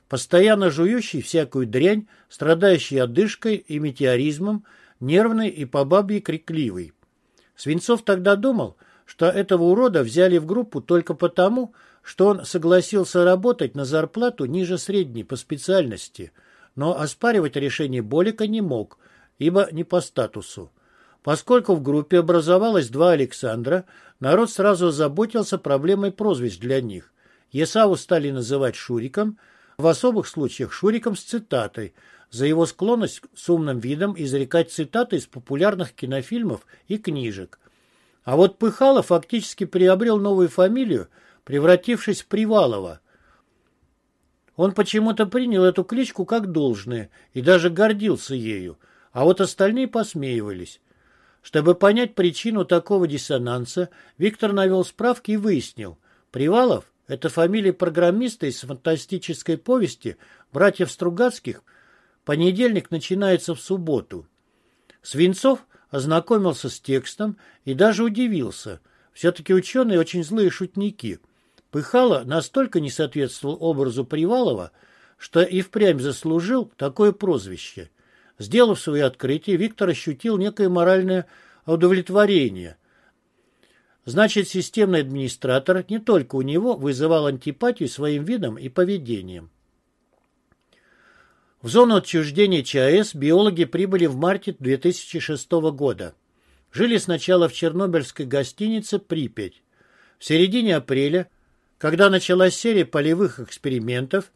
S1: постоянно жующий всякую дрянь, страдающий одышкой и метеоризмом, нервный и по бабье крикливый. Свинцов тогда думал, что этого урода взяли в группу только потому, что он согласился работать на зарплату ниже средней по специальности, но оспаривать решение Болика не мог, ибо не по статусу. Поскольку в группе образовалось два Александра, народ сразу озаботился проблемой прозвищ для них. Есаву стали называть Шуриком, в особых случаях Шуриком с цитатой, за его склонность с умным видом изрекать цитаты из популярных кинофильмов и книжек. А вот Пыхало фактически приобрел новую фамилию, превратившись в Привалова. Он почему-то принял эту кличку как должное и даже гордился ею, а вот остальные посмеивались. Чтобы понять причину такого диссонанса, Виктор навел справки и выяснил. Привалов – это фамилия программиста из фантастической повести «Братьев Стругацких». Понедельник начинается в субботу. Свинцов ознакомился с текстом и даже удивился. Все-таки ученые очень злые шутники. Пыхало настолько не соответствовал образу Привалова, что и впрямь заслужил такое прозвище – Сделав свое открытие, Виктор ощутил некое моральное удовлетворение. Значит, системный администратор не только у него вызывал антипатию своим видом и поведением. В зону отчуждения ЧАЭС биологи прибыли в марте 2006 года. Жили сначала в чернобыльской гостинице «Припять». В середине апреля, когда началась серия полевых экспериментов,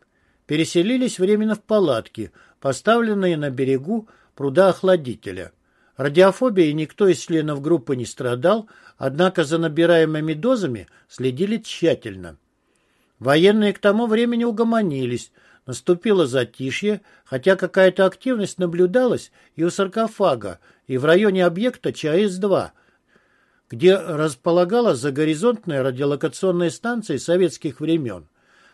S1: переселились временно в палатки, поставленные на берегу пруда охладителя. Радиофобией никто из членов группы не страдал, однако за набираемыми дозами следили тщательно. Военные к тому времени угомонились, наступило затишье, хотя какая-то активность наблюдалась и у саркофага, и в районе объекта ЧАЭС-2, где располагалась загоризонтная радиолокационная станция советских времен.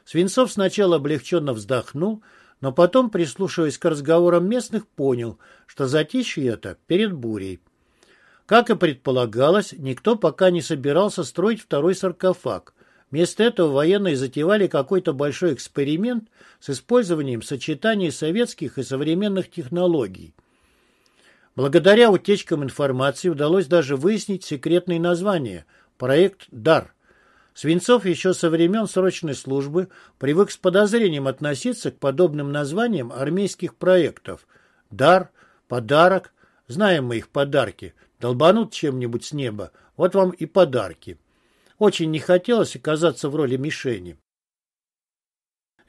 S1: Свинцов сначала облегченно вздохнул, но потом, прислушиваясь к разговорам местных, понял, что затишье это перед бурей. Как и предполагалось, никто пока не собирался строить второй саркофаг. Вместо этого военные затевали какой-то большой эксперимент с использованием сочетания советских и современных технологий. Благодаря утечкам информации удалось даже выяснить секретное название – проект «ДАР». Свинцов еще со времен срочной службы привык с подозрением относиться к подобным названиям армейских проектов. Дар, подарок. Знаем мы их подарки. Долбанут чем-нибудь с неба. Вот вам и подарки. Очень не хотелось оказаться в роли мишени.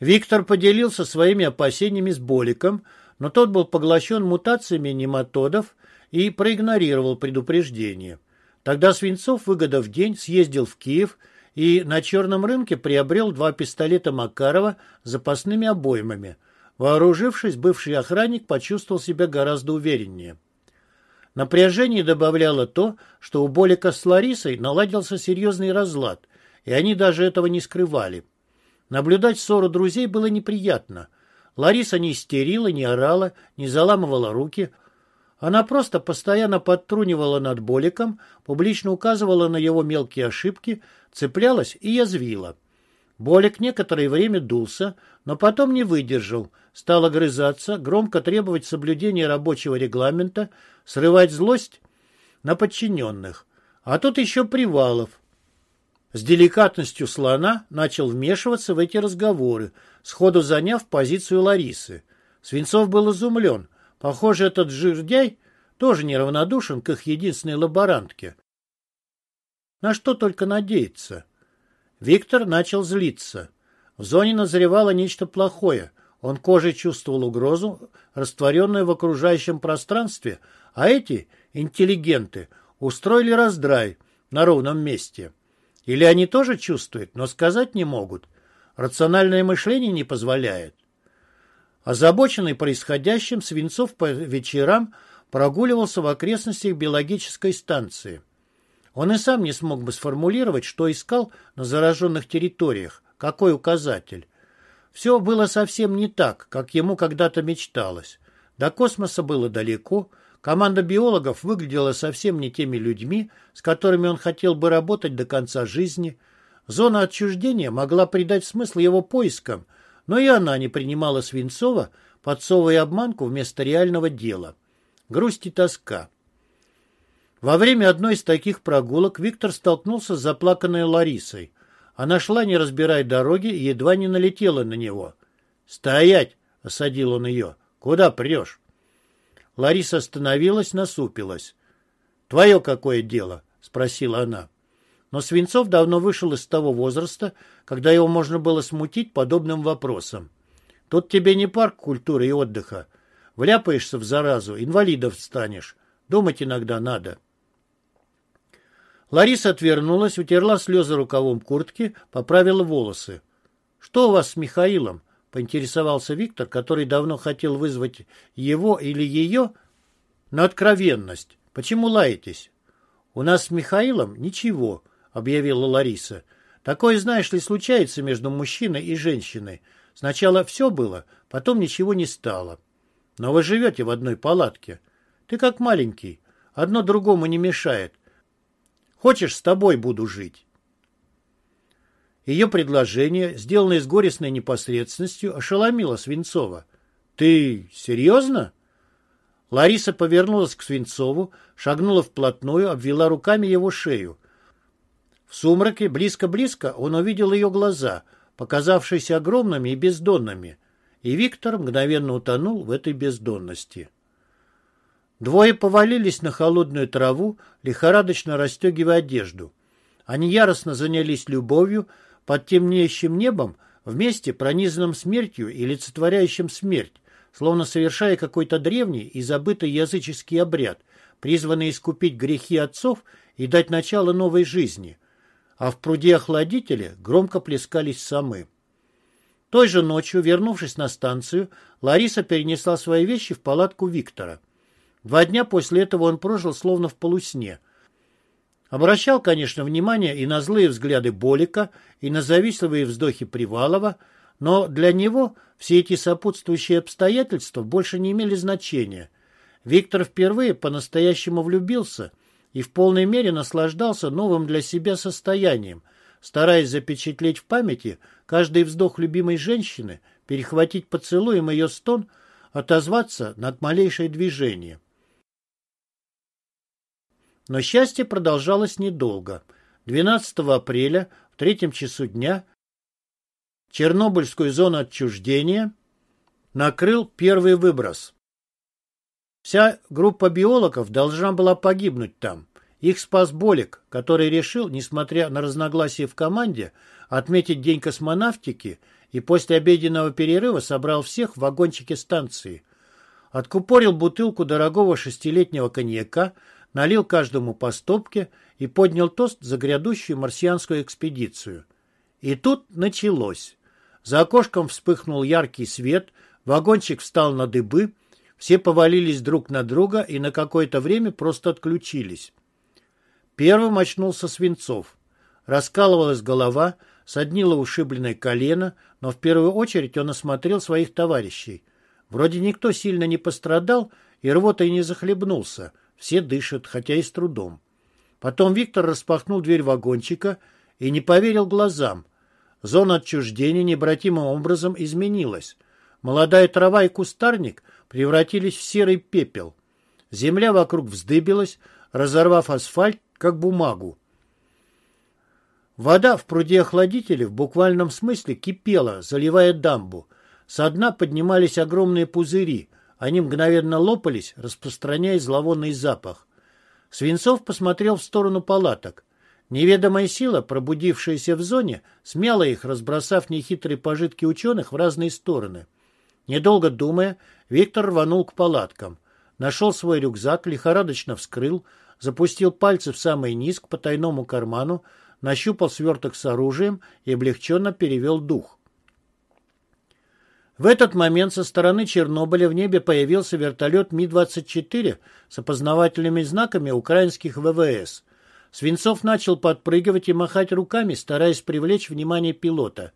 S1: Виктор поделился своими опасениями с Боликом, но тот был поглощен мутациями нематодов и проигнорировал предупреждение. Тогда Свинцов, выгодав день, съездил в Киев и на черном рынке приобрел два пистолета Макарова с запасными обоймами. Вооружившись, бывший охранник почувствовал себя гораздо увереннее. Напряжение добавляло то, что у Болика с Ларисой наладился серьезный разлад, и они даже этого не скрывали. Наблюдать ссору друзей было неприятно. Лариса не истерила, не орала, не заламывала руки. Она просто постоянно подтрунивала над Боликом, публично указывала на его мелкие ошибки, цеплялась и язвила. Болик некоторое время дулся, но потом не выдержал, стал огрызаться, громко требовать соблюдения рабочего регламента, срывать злость на подчиненных. А тут еще Привалов. С деликатностью слона начал вмешиваться в эти разговоры, сходу заняв позицию Ларисы. Свинцов был изумлен. Похоже, этот жирдяй тоже неравнодушен к их единственной лаборантке. На что только надеяться. Виктор начал злиться. В зоне назревало нечто плохое. Он кожей чувствовал угрозу, растворенную в окружающем пространстве, а эти, интеллигенты, устроили раздрай на ровном месте. Или они тоже чувствуют, но сказать не могут. Рациональное мышление не позволяет. Озабоченный происходящим, Свинцов по вечерам прогуливался в окрестностях биологической станции. Он и сам не смог бы сформулировать, что искал на зараженных территориях, какой указатель. Все было совсем не так, как ему когда-то мечталось. До космоса было далеко, команда биологов выглядела совсем не теми людьми, с которыми он хотел бы работать до конца жизни. Зона отчуждения могла придать смысл его поискам, но и она не принимала Свинцова, подсовывая обманку вместо реального дела. Грусть и тоска. Во время одной из таких прогулок Виктор столкнулся с заплаканной Ларисой. Она шла, не разбирая дороги, и едва не налетела на него. «Стоять!» — осадил он ее. «Куда прешь?» Лариса остановилась, насупилась. «Твое какое дело?» — спросила она. Но Свинцов давно вышел из того возраста, когда его можно было смутить подобным вопросом. «Тут тебе не парк культуры и отдыха. Вляпаешься в заразу, инвалидов станешь. Думать иногда надо». Лариса отвернулась, утерла слезы рукавом куртки, поправила волосы. «Что у вас с Михаилом?» — поинтересовался Виктор, который давно хотел вызвать его или ее на откровенность. «Почему лаетесь?» «У нас с Михаилом ничего», — объявила Лариса. «Такое, знаешь ли, случается между мужчиной и женщиной. Сначала все было, потом ничего не стало. Но вы живете в одной палатке. Ты как маленький, одно другому не мешает. Хочешь, с тобой буду жить?» Ее предложение, сделанное с горестной непосредственностью, ошеломило Свинцова. «Ты серьезно?» Лариса повернулась к Свинцову, шагнула вплотную, обвела руками его шею. В сумраке, близко-близко, он увидел ее глаза, показавшиеся огромными и бездонными, и Виктор мгновенно утонул в этой бездонности. Двое повалились на холодную траву, лихорадочно расстегивая одежду. Они яростно занялись любовью под темнеющим небом, вместе пронизанным смертью и олицетворяющим смерть, словно совершая какой-то древний и забытый языческий обряд, призванный искупить грехи отцов и дать начало новой жизни. А в пруде охладителя громко плескались самы. Той же ночью, вернувшись на станцию, Лариса перенесла свои вещи в палатку Виктора. Два дня после этого он прожил словно в полусне. Обращал, конечно, внимание и на злые взгляды Болика, и на завистливые вздохи Привалова, но для него все эти сопутствующие обстоятельства больше не имели значения. Виктор впервые по-настоящему влюбился и в полной мере наслаждался новым для себя состоянием, стараясь запечатлеть в памяти каждый вздох любимой женщины, перехватить поцелуем ее стон, отозваться на малейшее движение. Но счастье продолжалось недолго. 12 апреля в третьем часу дня Чернобыльскую зону отчуждения накрыл первый выброс. Вся группа биологов должна была погибнуть там. Их спас Болик, который решил, несмотря на разногласия в команде, отметить День космонавтики и после обеденного перерыва собрал всех в вагончике станции. Откупорил бутылку дорогого шестилетнего коньяка, налил каждому по стопке и поднял тост за грядущую марсианскую экспедицию. И тут началось. За окошком вспыхнул яркий свет, вагончик встал на дыбы, Все повалились друг на друга и на какое-то время просто отключились. Первым очнулся Свинцов. Раскалывалась голова, соднило ушибленное колено, но в первую очередь он осмотрел своих товарищей. Вроде никто сильно не пострадал, и рвотой не захлебнулся. Все дышат, хотя и с трудом. Потом Виктор распахнул дверь вагончика и не поверил глазам. Зона отчуждения необратимым образом изменилась. Молодая трава и кустарник превратились в серый пепел. Земля вокруг вздыбилась, разорвав асфальт, как бумагу. Вода в пруде охладителя в буквальном смысле кипела, заливая дамбу. Со дна поднимались огромные пузыри. Они мгновенно лопались, распространяя зловонный запах. Свинцов посмотрел в сторону палаток. Неведомая сила, пробудившаяся в зоне, смяла их, разбросав нехитрые пожитки ученых в разные стороны. Недолго думая, Виктор рванул к палаткам. Нашел свой рюкзак, лихорадочно вскрыл, запустил пальцы в самый низ к потайному карману, нащупал сверток с оружием и облегченно перевел дух. В этот момент со стороны Чернобыля в небе появился вертолет Ми-24 с опознавательными знаками украинских ВВС. Свинцов начал подпрыгивать и махать руками, стараясь привлечь внимание пилота.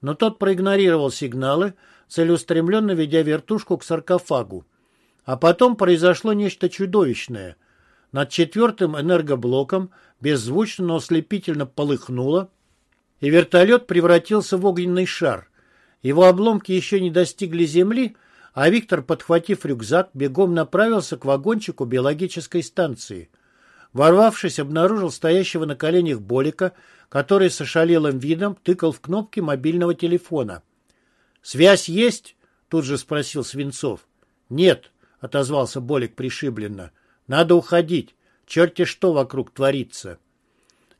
S1: Но тот проигнорировал сигналы, целеустремленно ведя вертушку к саркофагу. А потом произошло нечто чудовищное. Над четвертым энергоблоком беззвучно, но ослепительно полыхнуло, и вертолет превратился в огненный шар – его обломки еще не достигли земли, а Виктор, подхватив рюкзак, бегом направился к вагончику биологической станции. Ворвавшись, обнаружил стоящего на коленях Болика, который с ошалелым видом тыкал в кнопки мобильного телефона. «Связь есть?» — тут же спросил Свинцов. «Нет», — отозвался Болик пришибленно. «Надо уходить. Черти что вокруг творится».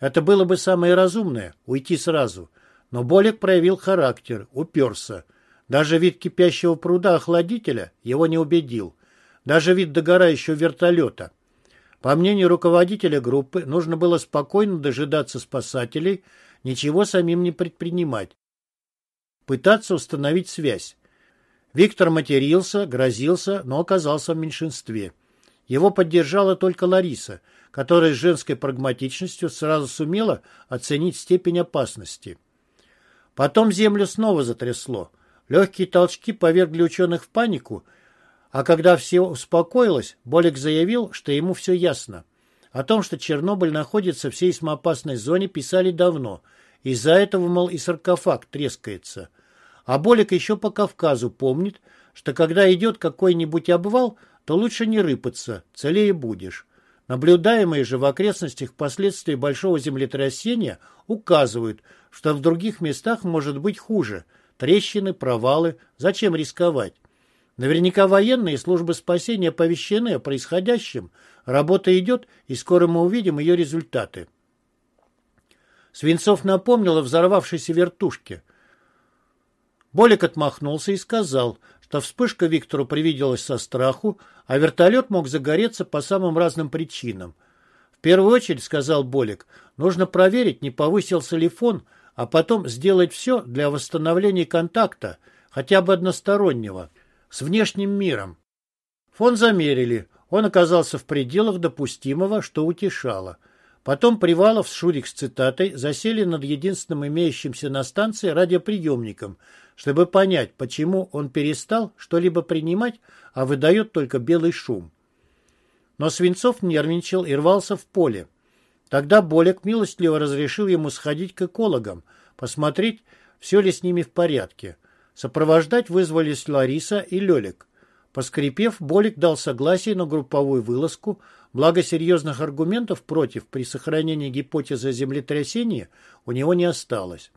S1: Это было бы самое разумное — уйти сразу. Но Болик проявил характер, уперся. Даже вид кипящего пруда охладителя его не убедил. Даже вид догорающего вертолета. По мнению руководителя группы, нужно было спокойно дожидаться спасателей, ничего самим не предпринимать. Пытаться установить связь. Виктор матерился, грозился, но оказался в меньшинстве. Его поддержала только Лариса, которая с женской прагматичностью сразу сумела оценить степень опасности. Потом землю снова затрясло. Легкие толчки повергли ученых в панику, а когда все успокоилось, Болик заявил, что ему все ясно. О том, что Чернобыль находится в сейсмоопасной зоне, писали давно. Из-за этого, мол, и саркофаг трескается. А Болик еще по Кавказу помнит, что когда идет какой-нибудь обвал, то лучше не рыпаться, целее будешь. Наблюдаемые же в окрестностях последствия большого землетрясения указывают, что в других местах может быть хуже. Трещины, провалы. Зачем рисковать? Наверняка военные службы спасения оповещены о происходящем. Работа идет, и скоро мы увидим ее результаты. Свинцов напомнил о взорвавшейся вертушке. Болик отмахнулся и сказал, что вспышка Виктору привиделась со страху, а вертолет мог загореться по самым разным причинам. В первую очередь, сказал Болик, нужно проверить, не повысился ли фон, а потом сделать все для восстановления контакта, хотя бы одностороннего, с внешним миром. Фон замерили, он оказался в пределах допустимого, что утешало. Потом Привалов с Шурик с цитатой засели над единственным имеющимся на станции радиоприемником, чтобы понять, почему он перестал что-либо принимать, а выдает только белый шум. Но Свинцов нервничал и рвался в поле. Тогда Болек милостливо разрешил ему сходить к экологам, посмотреть, все ли с ними в порядке. Сопровождать вызвались Лариса и Лелик. Поскрипев, Болик дал согласие на групповую вылазку, благо серьезных аргументов против при сохранении гипотезы землетрясения у него не осталось.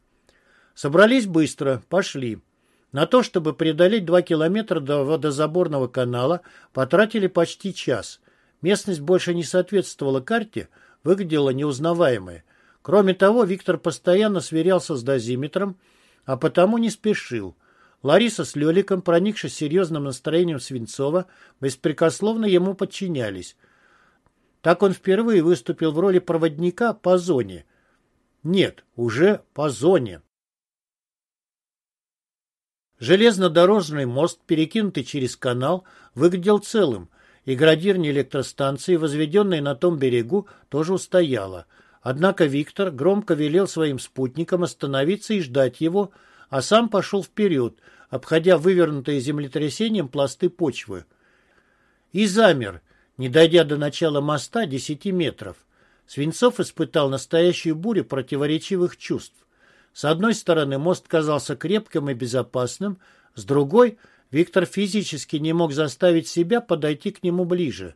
S1: Собрались быстро, пошли. На то, чтобы преодолеть два километра до водозаборного канала, потратили почти час. Местность больше не соответствовала карте, выглядела неузнаваемой. Кроме того, Виктор постоянно сверялся с дозиметром, а потому не спешил. Лариса с Леликом, проникшись серьезным настроением Свинцова, беспрекословно ему подчинялись. Так он впервые выступил в роли проводника по зоне. Нет, уже по зоне. Железнодорожный мост, перекинутый через канал, выглядел целым, и градирня электростанции, возведенная на том берегу, тоже устояла. Однако Виктор громко велел своим спутникам остановиться и ждать его, а сам пошел вперед, обходя вывернутые землетрясением пласты почвы. И замер, не дойдя до начала моста десяти метров. Свинцов испытал настоящую бурю противоречивых чувств. С одной стороны, мост казался крепким и безопасным, с другой — Виктор физически не мог заставить себя подойти к нему ближе.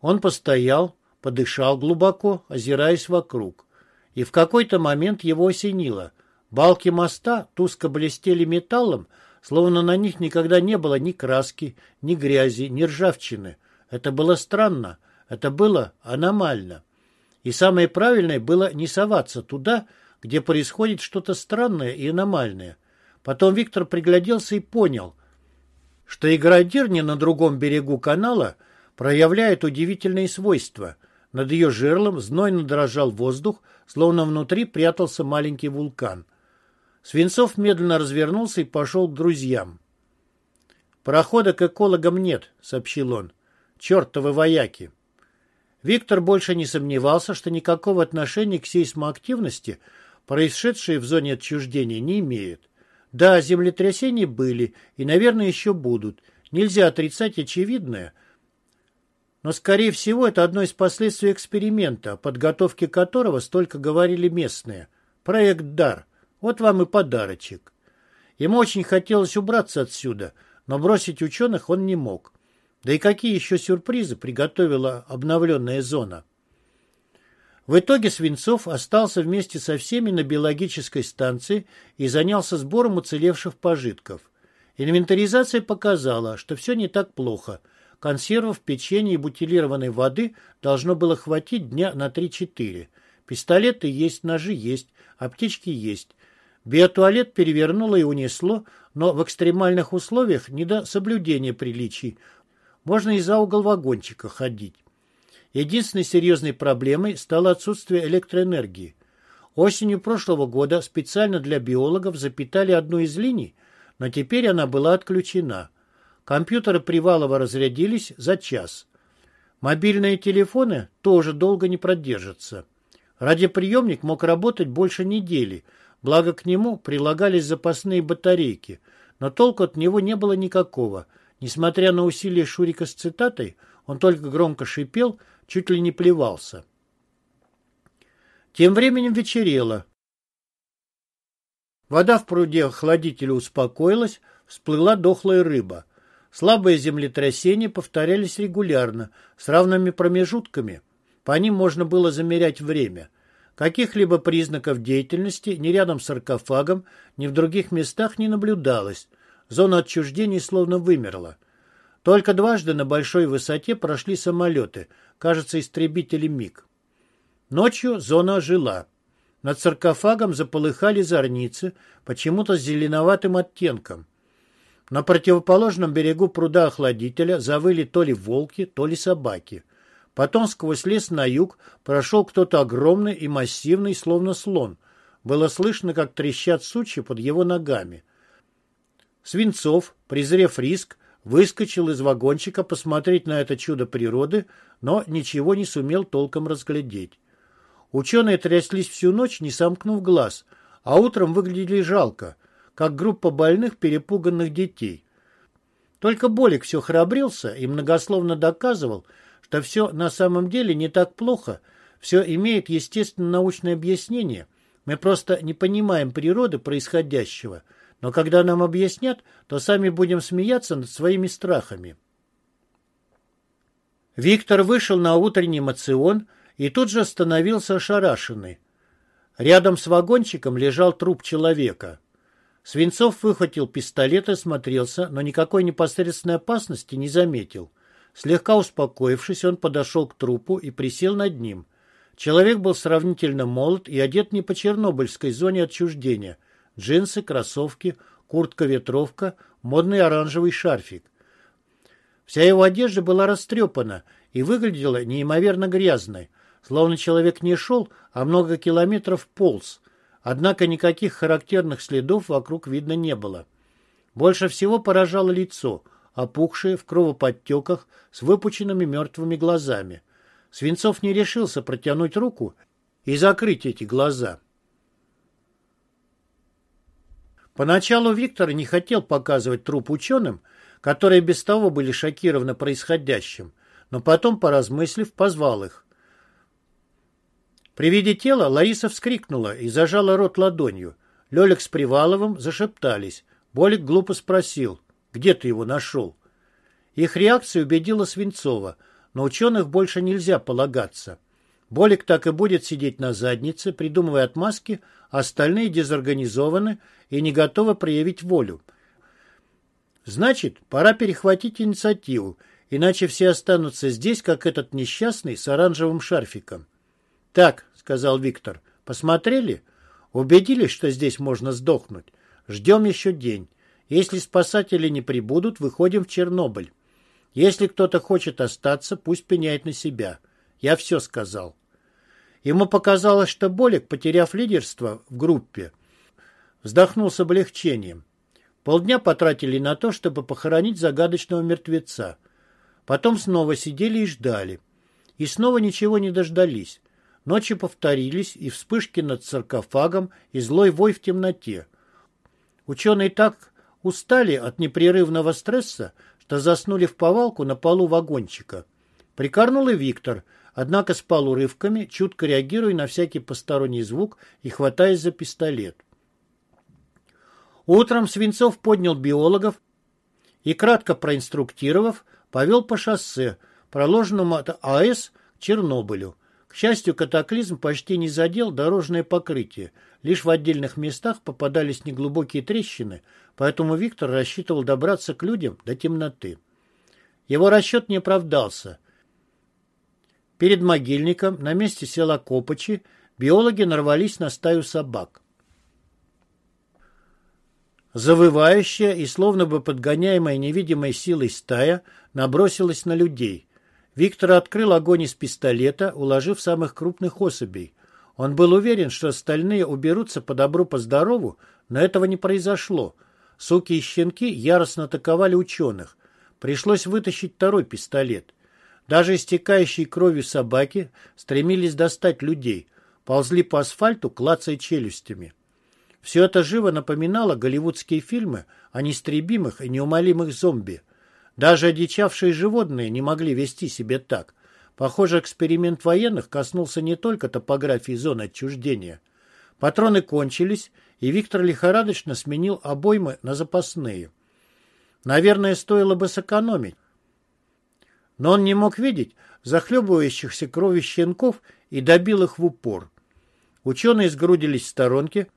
S1: Он постоял, подышал глубоко, озираясь вокруг. И в какой-то момент его осенило. Балки моста туско блестели металлом, словно на них никогда не было ни краски, ни грязи, ни ржавчины. Это было странно, это было аномально. И самое правильное было не соваться туда, где происходит что-то странное и аномальное. Потом Виктор пригляделся и понял, что и градирня на другом берегу канала проявляет удивительные свойства. Над ее жерлом знойно дрожал воздух, словно внутри прятался маленький вулкан. Свинцов медленно развернулся и пошел к друзьям. «Прохода к экологам нет», — сообщил он. «Чертовы вояки!» Виктор больше не сомневался, что никакого отношения к сейсмоактивности, происшедшей в зоне отчуждения, не имеет. Да, землетрясения были и, наверное, еще будут. Нельзя отрицать очевидное. Но, скорее всего, это одно из последствий эксперимента, о подготовке которого столько говорили местные. Проект «Дар». Вот вам и подарочек. Ему очень хотелось убраться отсюда, но бросить ученых он не мог. Да и какие еще сюрпризы приготовила обновленная зона? В итоге Свинцов остался вместе со всеми на биологической станции и занялся сбором уцелевших пожитков. Инвентаризация показала, что все не так плохо. Консервов, печенья и бутилированной воды должно было хватить дня на 3-4. Пистолеты есть, ножи есть, аптечки есть. Биотуалет перевернуло и унесло, но в экстремальных условиях не до соблюдения приличий. Можно и за угол вагончика ходить. Единственной серьезной проблемой стало отсутствие электроэнергии. Осенью прошлого года специально для биологов запитали одну из линий, но теперь она была отключена. Компьютеры Привалова разрядились за час. Мобильные телефоны тоже долго не продержатся. Радиоприемник мог работать больше недели, благо к нему прилагались запасные батарейки, но толку от него не было никакого. Несмотря на усилия Шурика с цитатой, он только громко шипел чуть ли не плевался. Тем временем вечерело. Вода в пруде охладителя успокоилась, всплыла дохлая рыба. Слабые землетрясения повторялись регулярно, с равными промежутками. По ним можно было замерять время. Каких-либо признаков деятельности ни рядом с саркофагом, ни в других местах не наблюдалось. Зона отчуждения словно вымерла. Только дважды на большой высоте прошли самолеты, кажется, истребители МиГ. Ночью зона ожила. Над саркофагом заполыхали зорницы, почему-то с зеленоватым оттенком. На противоположном берегу пруда охладителя завыли то ли волки, то ли собаки. Потом сквозь лес на юг прошел кто-то огромный и массивный, словно слон. Было слышно, как трещат сучья под его ногами. Свинцов, презрев риск, выскочил из вагончика посмотреть на это чудо природы, но ничего не сумел толком разглядеть. Ученые тряслись всю ночь, не сомкнув глаз, а утром выглядели жалко, как группа больных перепуганных детей. Только Болик все храбрился и многословно доказывал, что все на самом деле не так плохо, все имеет естественно-научное объяснение, мы просто не понимаем природы происходящего – но когда нам объяснят, то сами будем смеяться над своими страхами. Виктор вышел на утренний мацион и тут же остановился ошарашенный. Рядом с вагончиком лежал труп человека. Свинцов выхватил пистолет и смотрелся, но никакой непосредственной опасности не заметил. Слегка успокоившись, он подошел к трупу и присел над ним. Человек был сравнительно молод и одет не по чернобыльской зоне отчуждения – Джинсы, кроссовки, куртка-ветровка, модный оранжевый шарфик. Вся его одежда была растрепана и выглядела неимоверно грязной, словно человек не шел, а много километров полз. Однако никаких характерных следов вокруг видно не было. Больше всего поражало лицо, опухшее в кровоподтеках с выпученными мертвыми глазами. Свинцов не решился протянуть руку и закрыть эти глаза. Поначалу Виктор не хотел показывать труп ученым, которые без того были шокированы происходящим, но потом, поразмыслив, позвал их. При виде тела Лариса вскрикнула и зажала рот ладонью. Лелик с Приваловым зашептались. Болик глупо спросил, где ты его нашел? Их реакция убедила Свинцова, но ученых больше нельзя полагаться. Болик так и будет сидеть на заднице, придумывая отмазки, а остальные дезорганизованы и не готовы проявить волю. Значит, пора перехватить инициативу, иначе все останутся здесь, как этот несчастный с оранжевым шарфиком. «Так», — сказал Виктор, — «посмотрели? Убедились, что здесь можно сдохнуть? Ждем еще день. Если спасатели не прибудут, выходим в Чернобыль. Если кто-то хочет остаться, пусть пеняет на себя. Я все сказал». Ему показалось, что Болик, потеряв лидерство в группе, вздохнул с облегчением. Полдня потратили на то, чтобы похоронить загадочного мертвеца. Потом снова сидели и ждали. И снова ничего не дождались. Ночи повторились, и вспышки над саркофагом, и злой вой в темноте. Ученые так устали от непрерывного стресса, что заснули в повалку на полу вагончика. Прикорнул и Виктор, однако спал урывками, чутко реагируя на всякий посторонний звук и хватаясь за пистолет. Утром Свинцов поднял биологов и, кратко проинструктировав, повел по шоссе, проложенному от АЭС к Чернобылю. К счастью, катаклизм почти не задел дорожное покрытие. Лишь в отдельных местах попадались неглубокие трещины, поэтому Виктор рассчитывал добраться к людям до темноты. Его расчет не оправдался. Перед могильником на месте села Копочи биологи нарвались на стаю собак. Завывающая и словно бы подгоняемая невидимой силой стая набросилась на людей. Виктор открыл огонь из пистолета, уложив самых крупных особей. Он был уверен, что остальные уберутся по добру, по здорову, но этого не произошло. Суки и щенки яростно атаковали ученых. Пришлось вытащить второй пистолет. Даже истекающие кровью собаки стремились достать людей, ползли по асфальту, клацая челюстями. Все это живо напоминало голливудские фильмы о неистребимых и неумолимых зомби – даже одичавшие животные не могли вести себя так. Похоже, эксперимент военных коснулся не только топографии зоны отчуждения. Патроны кончились, и Виктор лихорадочно сменил обоймы на запасные. Наверное, стоило бы сэкономить. Но он не мог видеть захлебывающихся кровью щенков и добил их в упор. Ученые сгрудились в сторонке,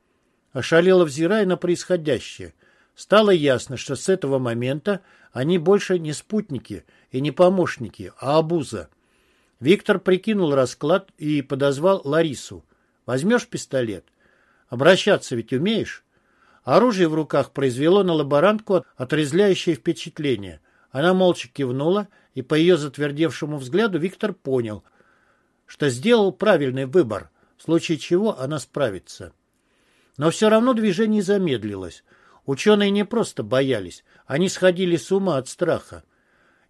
S1: ошалело взирая на происходящее. Стало ясно, что с этого момента они больше не спутники и не помощники, а обуза. Виктор прикинул расклад и подозвал Ларису. «Возьмешь пистолет? Обращаться ведь умеешь?» Оружие в руках произвело на лаборантку отрезляющее впечатление. Она молча кивнула, и по ее затвердевшему взгляду Виктор понял, что сделал правильный выбор, в случае чего она справится. Но все равно движение замедлилось. Ученые не просто боялись, они сходили с ума от страха.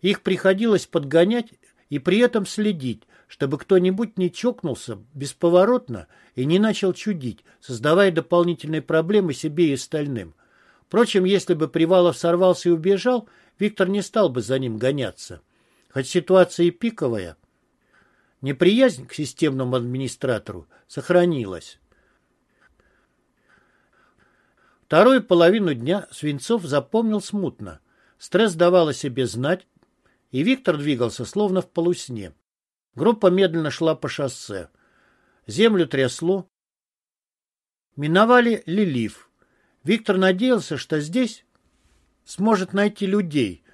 S1: Их приходилось подгонять и при этом следить, чтобы кто-нибудь не чокнулся бесповоротно и не начал чудить, создавая дополнительные проблемы себе и остальным. Впрочем, если бы Привалов сорвался и убежал, Виктор не стал бы за ним гоняться. Хоть ситуация и пиковая, неприязнь к системному администратору сохранилась. Вторую половину дня Свинцов запомнил смутно. Стресс давал о себе знать, и Виктор двигался словно в полусне. Группа медленно шла по шоссе. Землю трясло. Миновали Лилив. Виктор надеялся, что здесь сможет найти людей,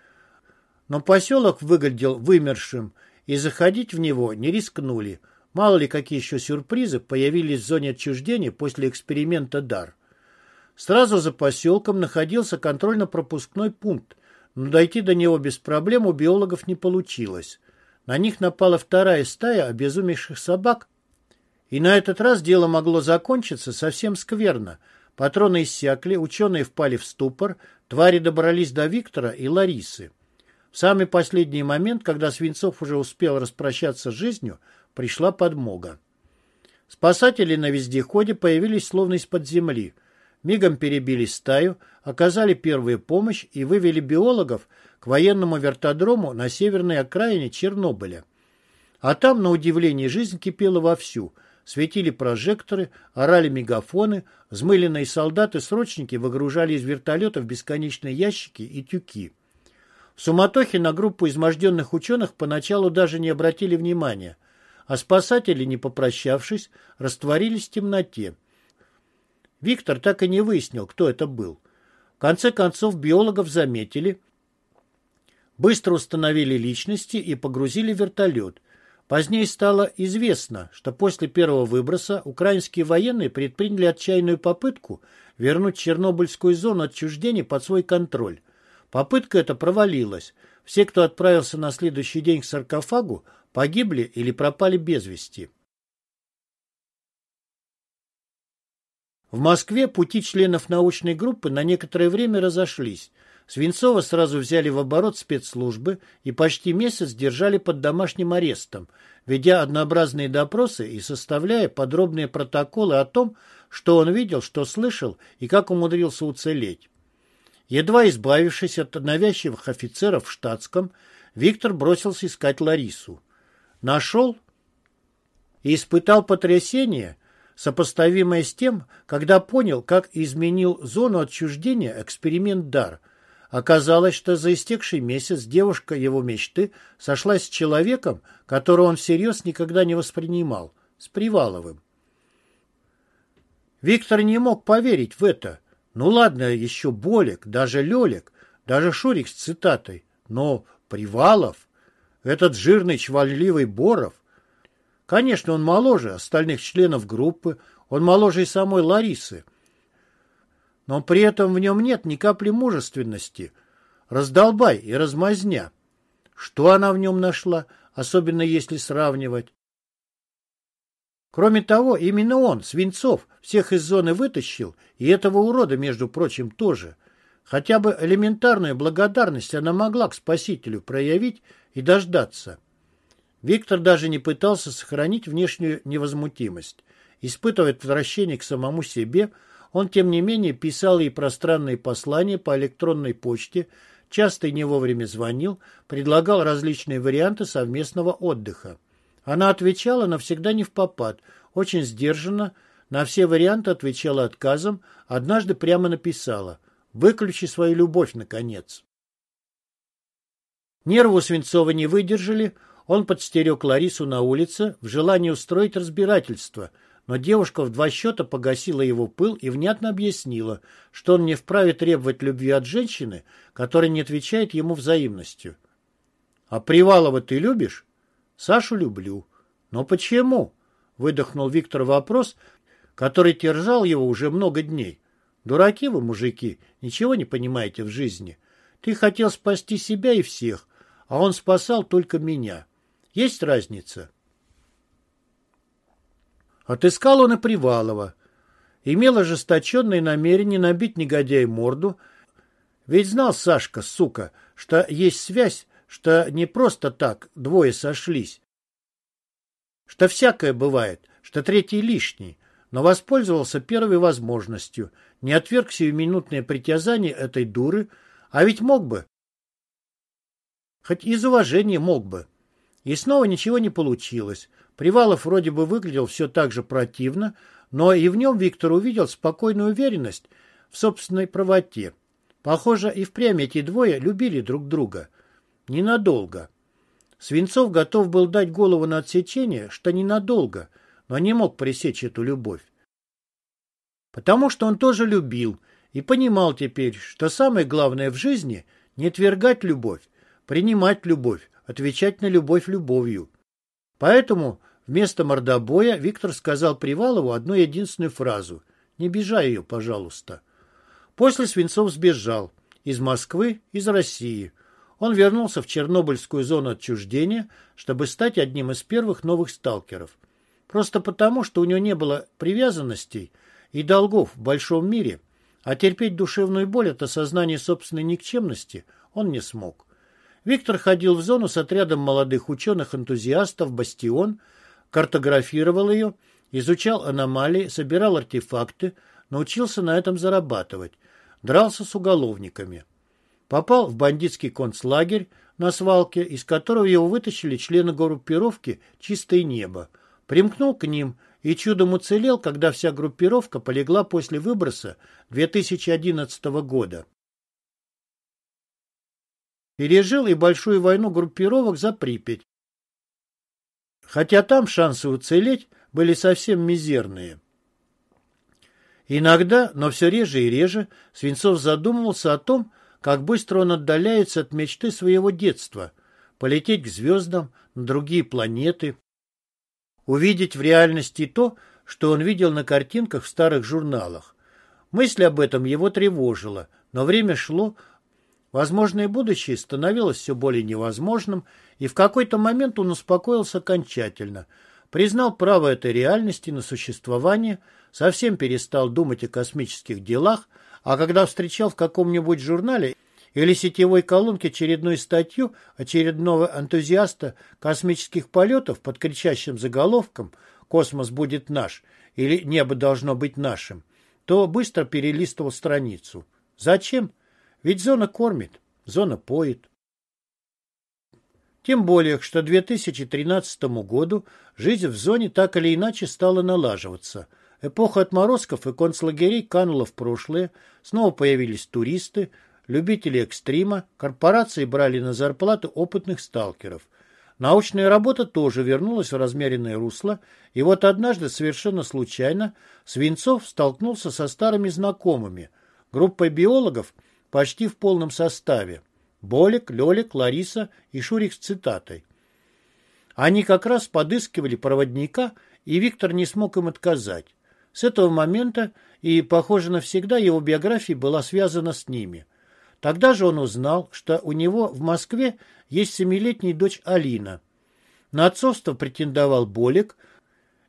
S1: но поселок выглядел вымершим, и заходить в него не рискнули. Мало ли какие еще сюрпризы появились в зоне отчуждения после эксперимента «Дар». Сразу за поселком находился контрольно-пропускной пункт, но дойти до него без проблем у биологов не получилось. На них напала вторая стая обезумевших собак, И на этот раз дело могло закончиться совсем скверно. Патроны иссякли, ученые впали в ступор, твари добрались до Виктора и Ларисы. В самый последний момент, когда Свинцов уже успел распрощаться с жизнью, пришла подмога. Спасатели на вездеходе появились словно из-под земли. Мигом перебили стаю, оказали первую помощь и вывели биологов к военному вертодрому на северной окраине Чернобыля. А там, на удивление, жизнь кипела вовсю. Светили прожекторы, орали мегафоны, взмыленные солдаты-срочники выгружали из вертолетов бесконечные ящики и тюки. В суматохе на группу изможденных ученых поначалу даже не обратили внимания, а спасатели, не попрощавшись, растворились в темноте. Виктор так и не выяснил, кто это был. В конце концов, биологов заметили, быстро установили личности и погрузили вертолет. Позднее стало известно, что после первого выброса украинские военные предприняли отчаянную попытку вернуть Чернобыльскую зону отчуждения под свой контроль. Попытка эта провалилась. Все, кто отправился на следующий день к саркофагу, погибли или пропали без вести. В Москве пути членов научной группы на некоторое время разошлись. Свинцова сразу взяли в оборот спецслужбы и почти месяц держали под домашним арестом, ведя однообразные допросы и составляя подробные протоколы о том, что он видел, что слышал и как умудрился уцелеть. Едва избавившись от навязчивых офицеров в штатском, Виктор бросился искать Ларису. Нашел и испытал потрясение, сопоставимое с тем, когда понял, как изменил зону отчуждения эксперимент «Дар». Оказалось, что за истекший месяц девушка его мечты сошлась с человеком, которого он всерьез никогда не воспринимал, с Приваловым. Виктор не мог поверить в это – ну ладно, еще Болик, даже Лелик, даже Шурик с цитатой. Но Привалов, этот жирный чвальливый Боров, конечно, он моложе остальных членов группы, он моложе и самой Ларисы. Но при этом в нем нет ни капли мужественности. Раздолбай и размазня. Что она в нем нашла, особенно если сравнивать? Кроме того, именно он, Свинцов, всех из зоны вытащил, и этого урода, между прочим, тоже. Хотя бы элементарную благодарность она могла к спасителю проявить и дождаться. Виктор даже не пытался сохранить внешнюю невозмутимость. Испытывая отвращение к самому себе, он, тем не менее, писал ей пространные послания по электронной почте, часто и не вовремя звонил, предлагал различные варианты совместного отдыха. Она отвечала, но всегда не в попад, очень сдержанно, на все варианты отвечала отказом, однажды прямо написала «Выключи свою любовь, наконец». Нервы Свинцова не выдержали, он подстерег Ларису на улице в желании устроить разбирательство, но девушка в два счета погасила его пыл и внятно объяснила, что он не вправе требовать любви от женщины, которая не отвечает ему взаимностью. «А Привалова ты любишь?» Сашу люблю. Но почему? Выдохнул Виктор вопрос, который терзал его уже много дней. Дураки вы, мужики, ничего не понимаете в жизни. Ты хотел спасти себя и всех, а он спасал только меня. Есть разница? Отыскал он и Привалова. Имел ожесточенное намерение набить негодяй морду, ведь знал Сашка, сука, что есть связь что не просто так двое сошлись, что всякое бывает, что третий лишний, но воспользовался первой возможностью, не отверг сиюминутное притязание этой дуры, а ведь мог бы. Хоть из уважения мог бы. И снова ничего не получилось. Привалов вроде бы выглядел все так же противно, но и в нем Виктор увидел спокойную уверенность в собственной правоте. Похоже, и впрямь эти двое любили друг друга – Ненадолго. Свинцов готов был дать голову на отсечение, что ненадолго, но не мог пресечь эту любовь. Потому что он тоже любил и понимал теперь, что самое главное в жизни — не отвергать любовь, принимать любовь, отвечать на любовь любовью. Поэтому вместо мордобоя Виктор сказал Привалову одну единственную фразу «Не бежай ее, пожалуйста». После Свинцов сбежал. Из Москвы, из России. Он вернулся в Чернобыльскую зону отчуждения, чтобы стать одним из первых новых сталкеров. просто потому, что у него не было привязанностей и долгов в большом мире, а терпеть душевную боль от осознания собственной никчемности он не смог. Виктор ходил в зону с отрядом молодых ученых-энтузиастов «Бастион», картографировал ее, изучал аномалии, собирал артефакты, научился на этом зарабатывать, дрался с уголовниками. Попал в бандитский концлагерь на свалке, из которого его вытащили члены группировки «Чистое небо». Примкнул к ним и чудом уцелел, когда вся группировка полегла после выброса 2011 года. Пережил и большую войну группировок за Припять. Хотя там шансы уцелеть были совсем мизерные. Иногда, но все реже и реже, Свинцов задумывался о том, как быстро он отдаляется от мечты своего детства – полететь к звездам, на другие планеты, увидеть в реальности то, что он видел на картинках в старых журналах. Мысль об этом его тревожила, но время шло, возможное будущее становилось все более невозможным, и в какой-то момент он успокоился окончательно, признал право этой реальности на существование, совсем перестал думать о космических делах, а когда встречал в каком-нибудь журнале или сетевой колонке очередную статью очередного энтузиаста космических полетов под кричащим заголовком «Космос будет наш» или «Небо должно быть нашим», то быстро перелистывал страницу. Зачем? Ведь зона кормит, зона поет. Тем более, что к 2013 году жизнь в зоне так или иначе стала налаживаться – Эпоха отморозков и концлагерей канула в прошлое, снова появились туристы, любители экстрима, корпорации брали на зарплату опытных сталкеров. Научная работа тоже вернулась в размеренное русло, и вот однажды совершенно случайно Свинцов столкнулся со старыми знакомыми, группой биологов почти в полном составе. Болик, Лёлик, Лариса и Шурик с цитатой. Они как раз подыскивали проводника, и Виктор не смог им отказать. С этого момента и, похоже, навсегда его биография была связана с ними. Тогда же он узнал, что у него в Москве есть семилетняя дочь Алина. На отцовство претендовал Болик,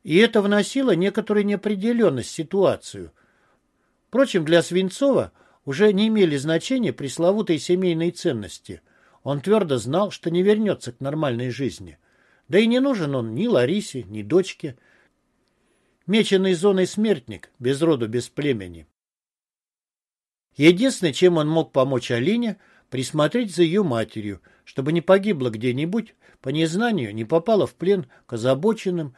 S1: и это вносило некоторую неопределенность в ситуацию. Впрочем, для Свинцова уже не имели значения пресловутые семейные ценности. Он твердо знал, что не вернется к нормальной жизни. Да и не нужен он ни Ларисе, ни дочке, Меченый зоной смертник, без роду, без племени. Единственное, чем он мог помочь Алине, присмотреть за ее матерью, чтобы не погибла где-нибудь, по незнанию не попала в плен к озабоченным,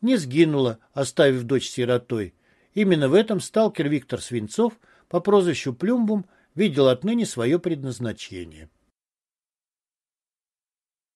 S1: не сгинула, оставив дочь сиротой. Именно в этом сталкер Виктор Свинцов по прозвищу Плюмбум видел отныне свое предназначение.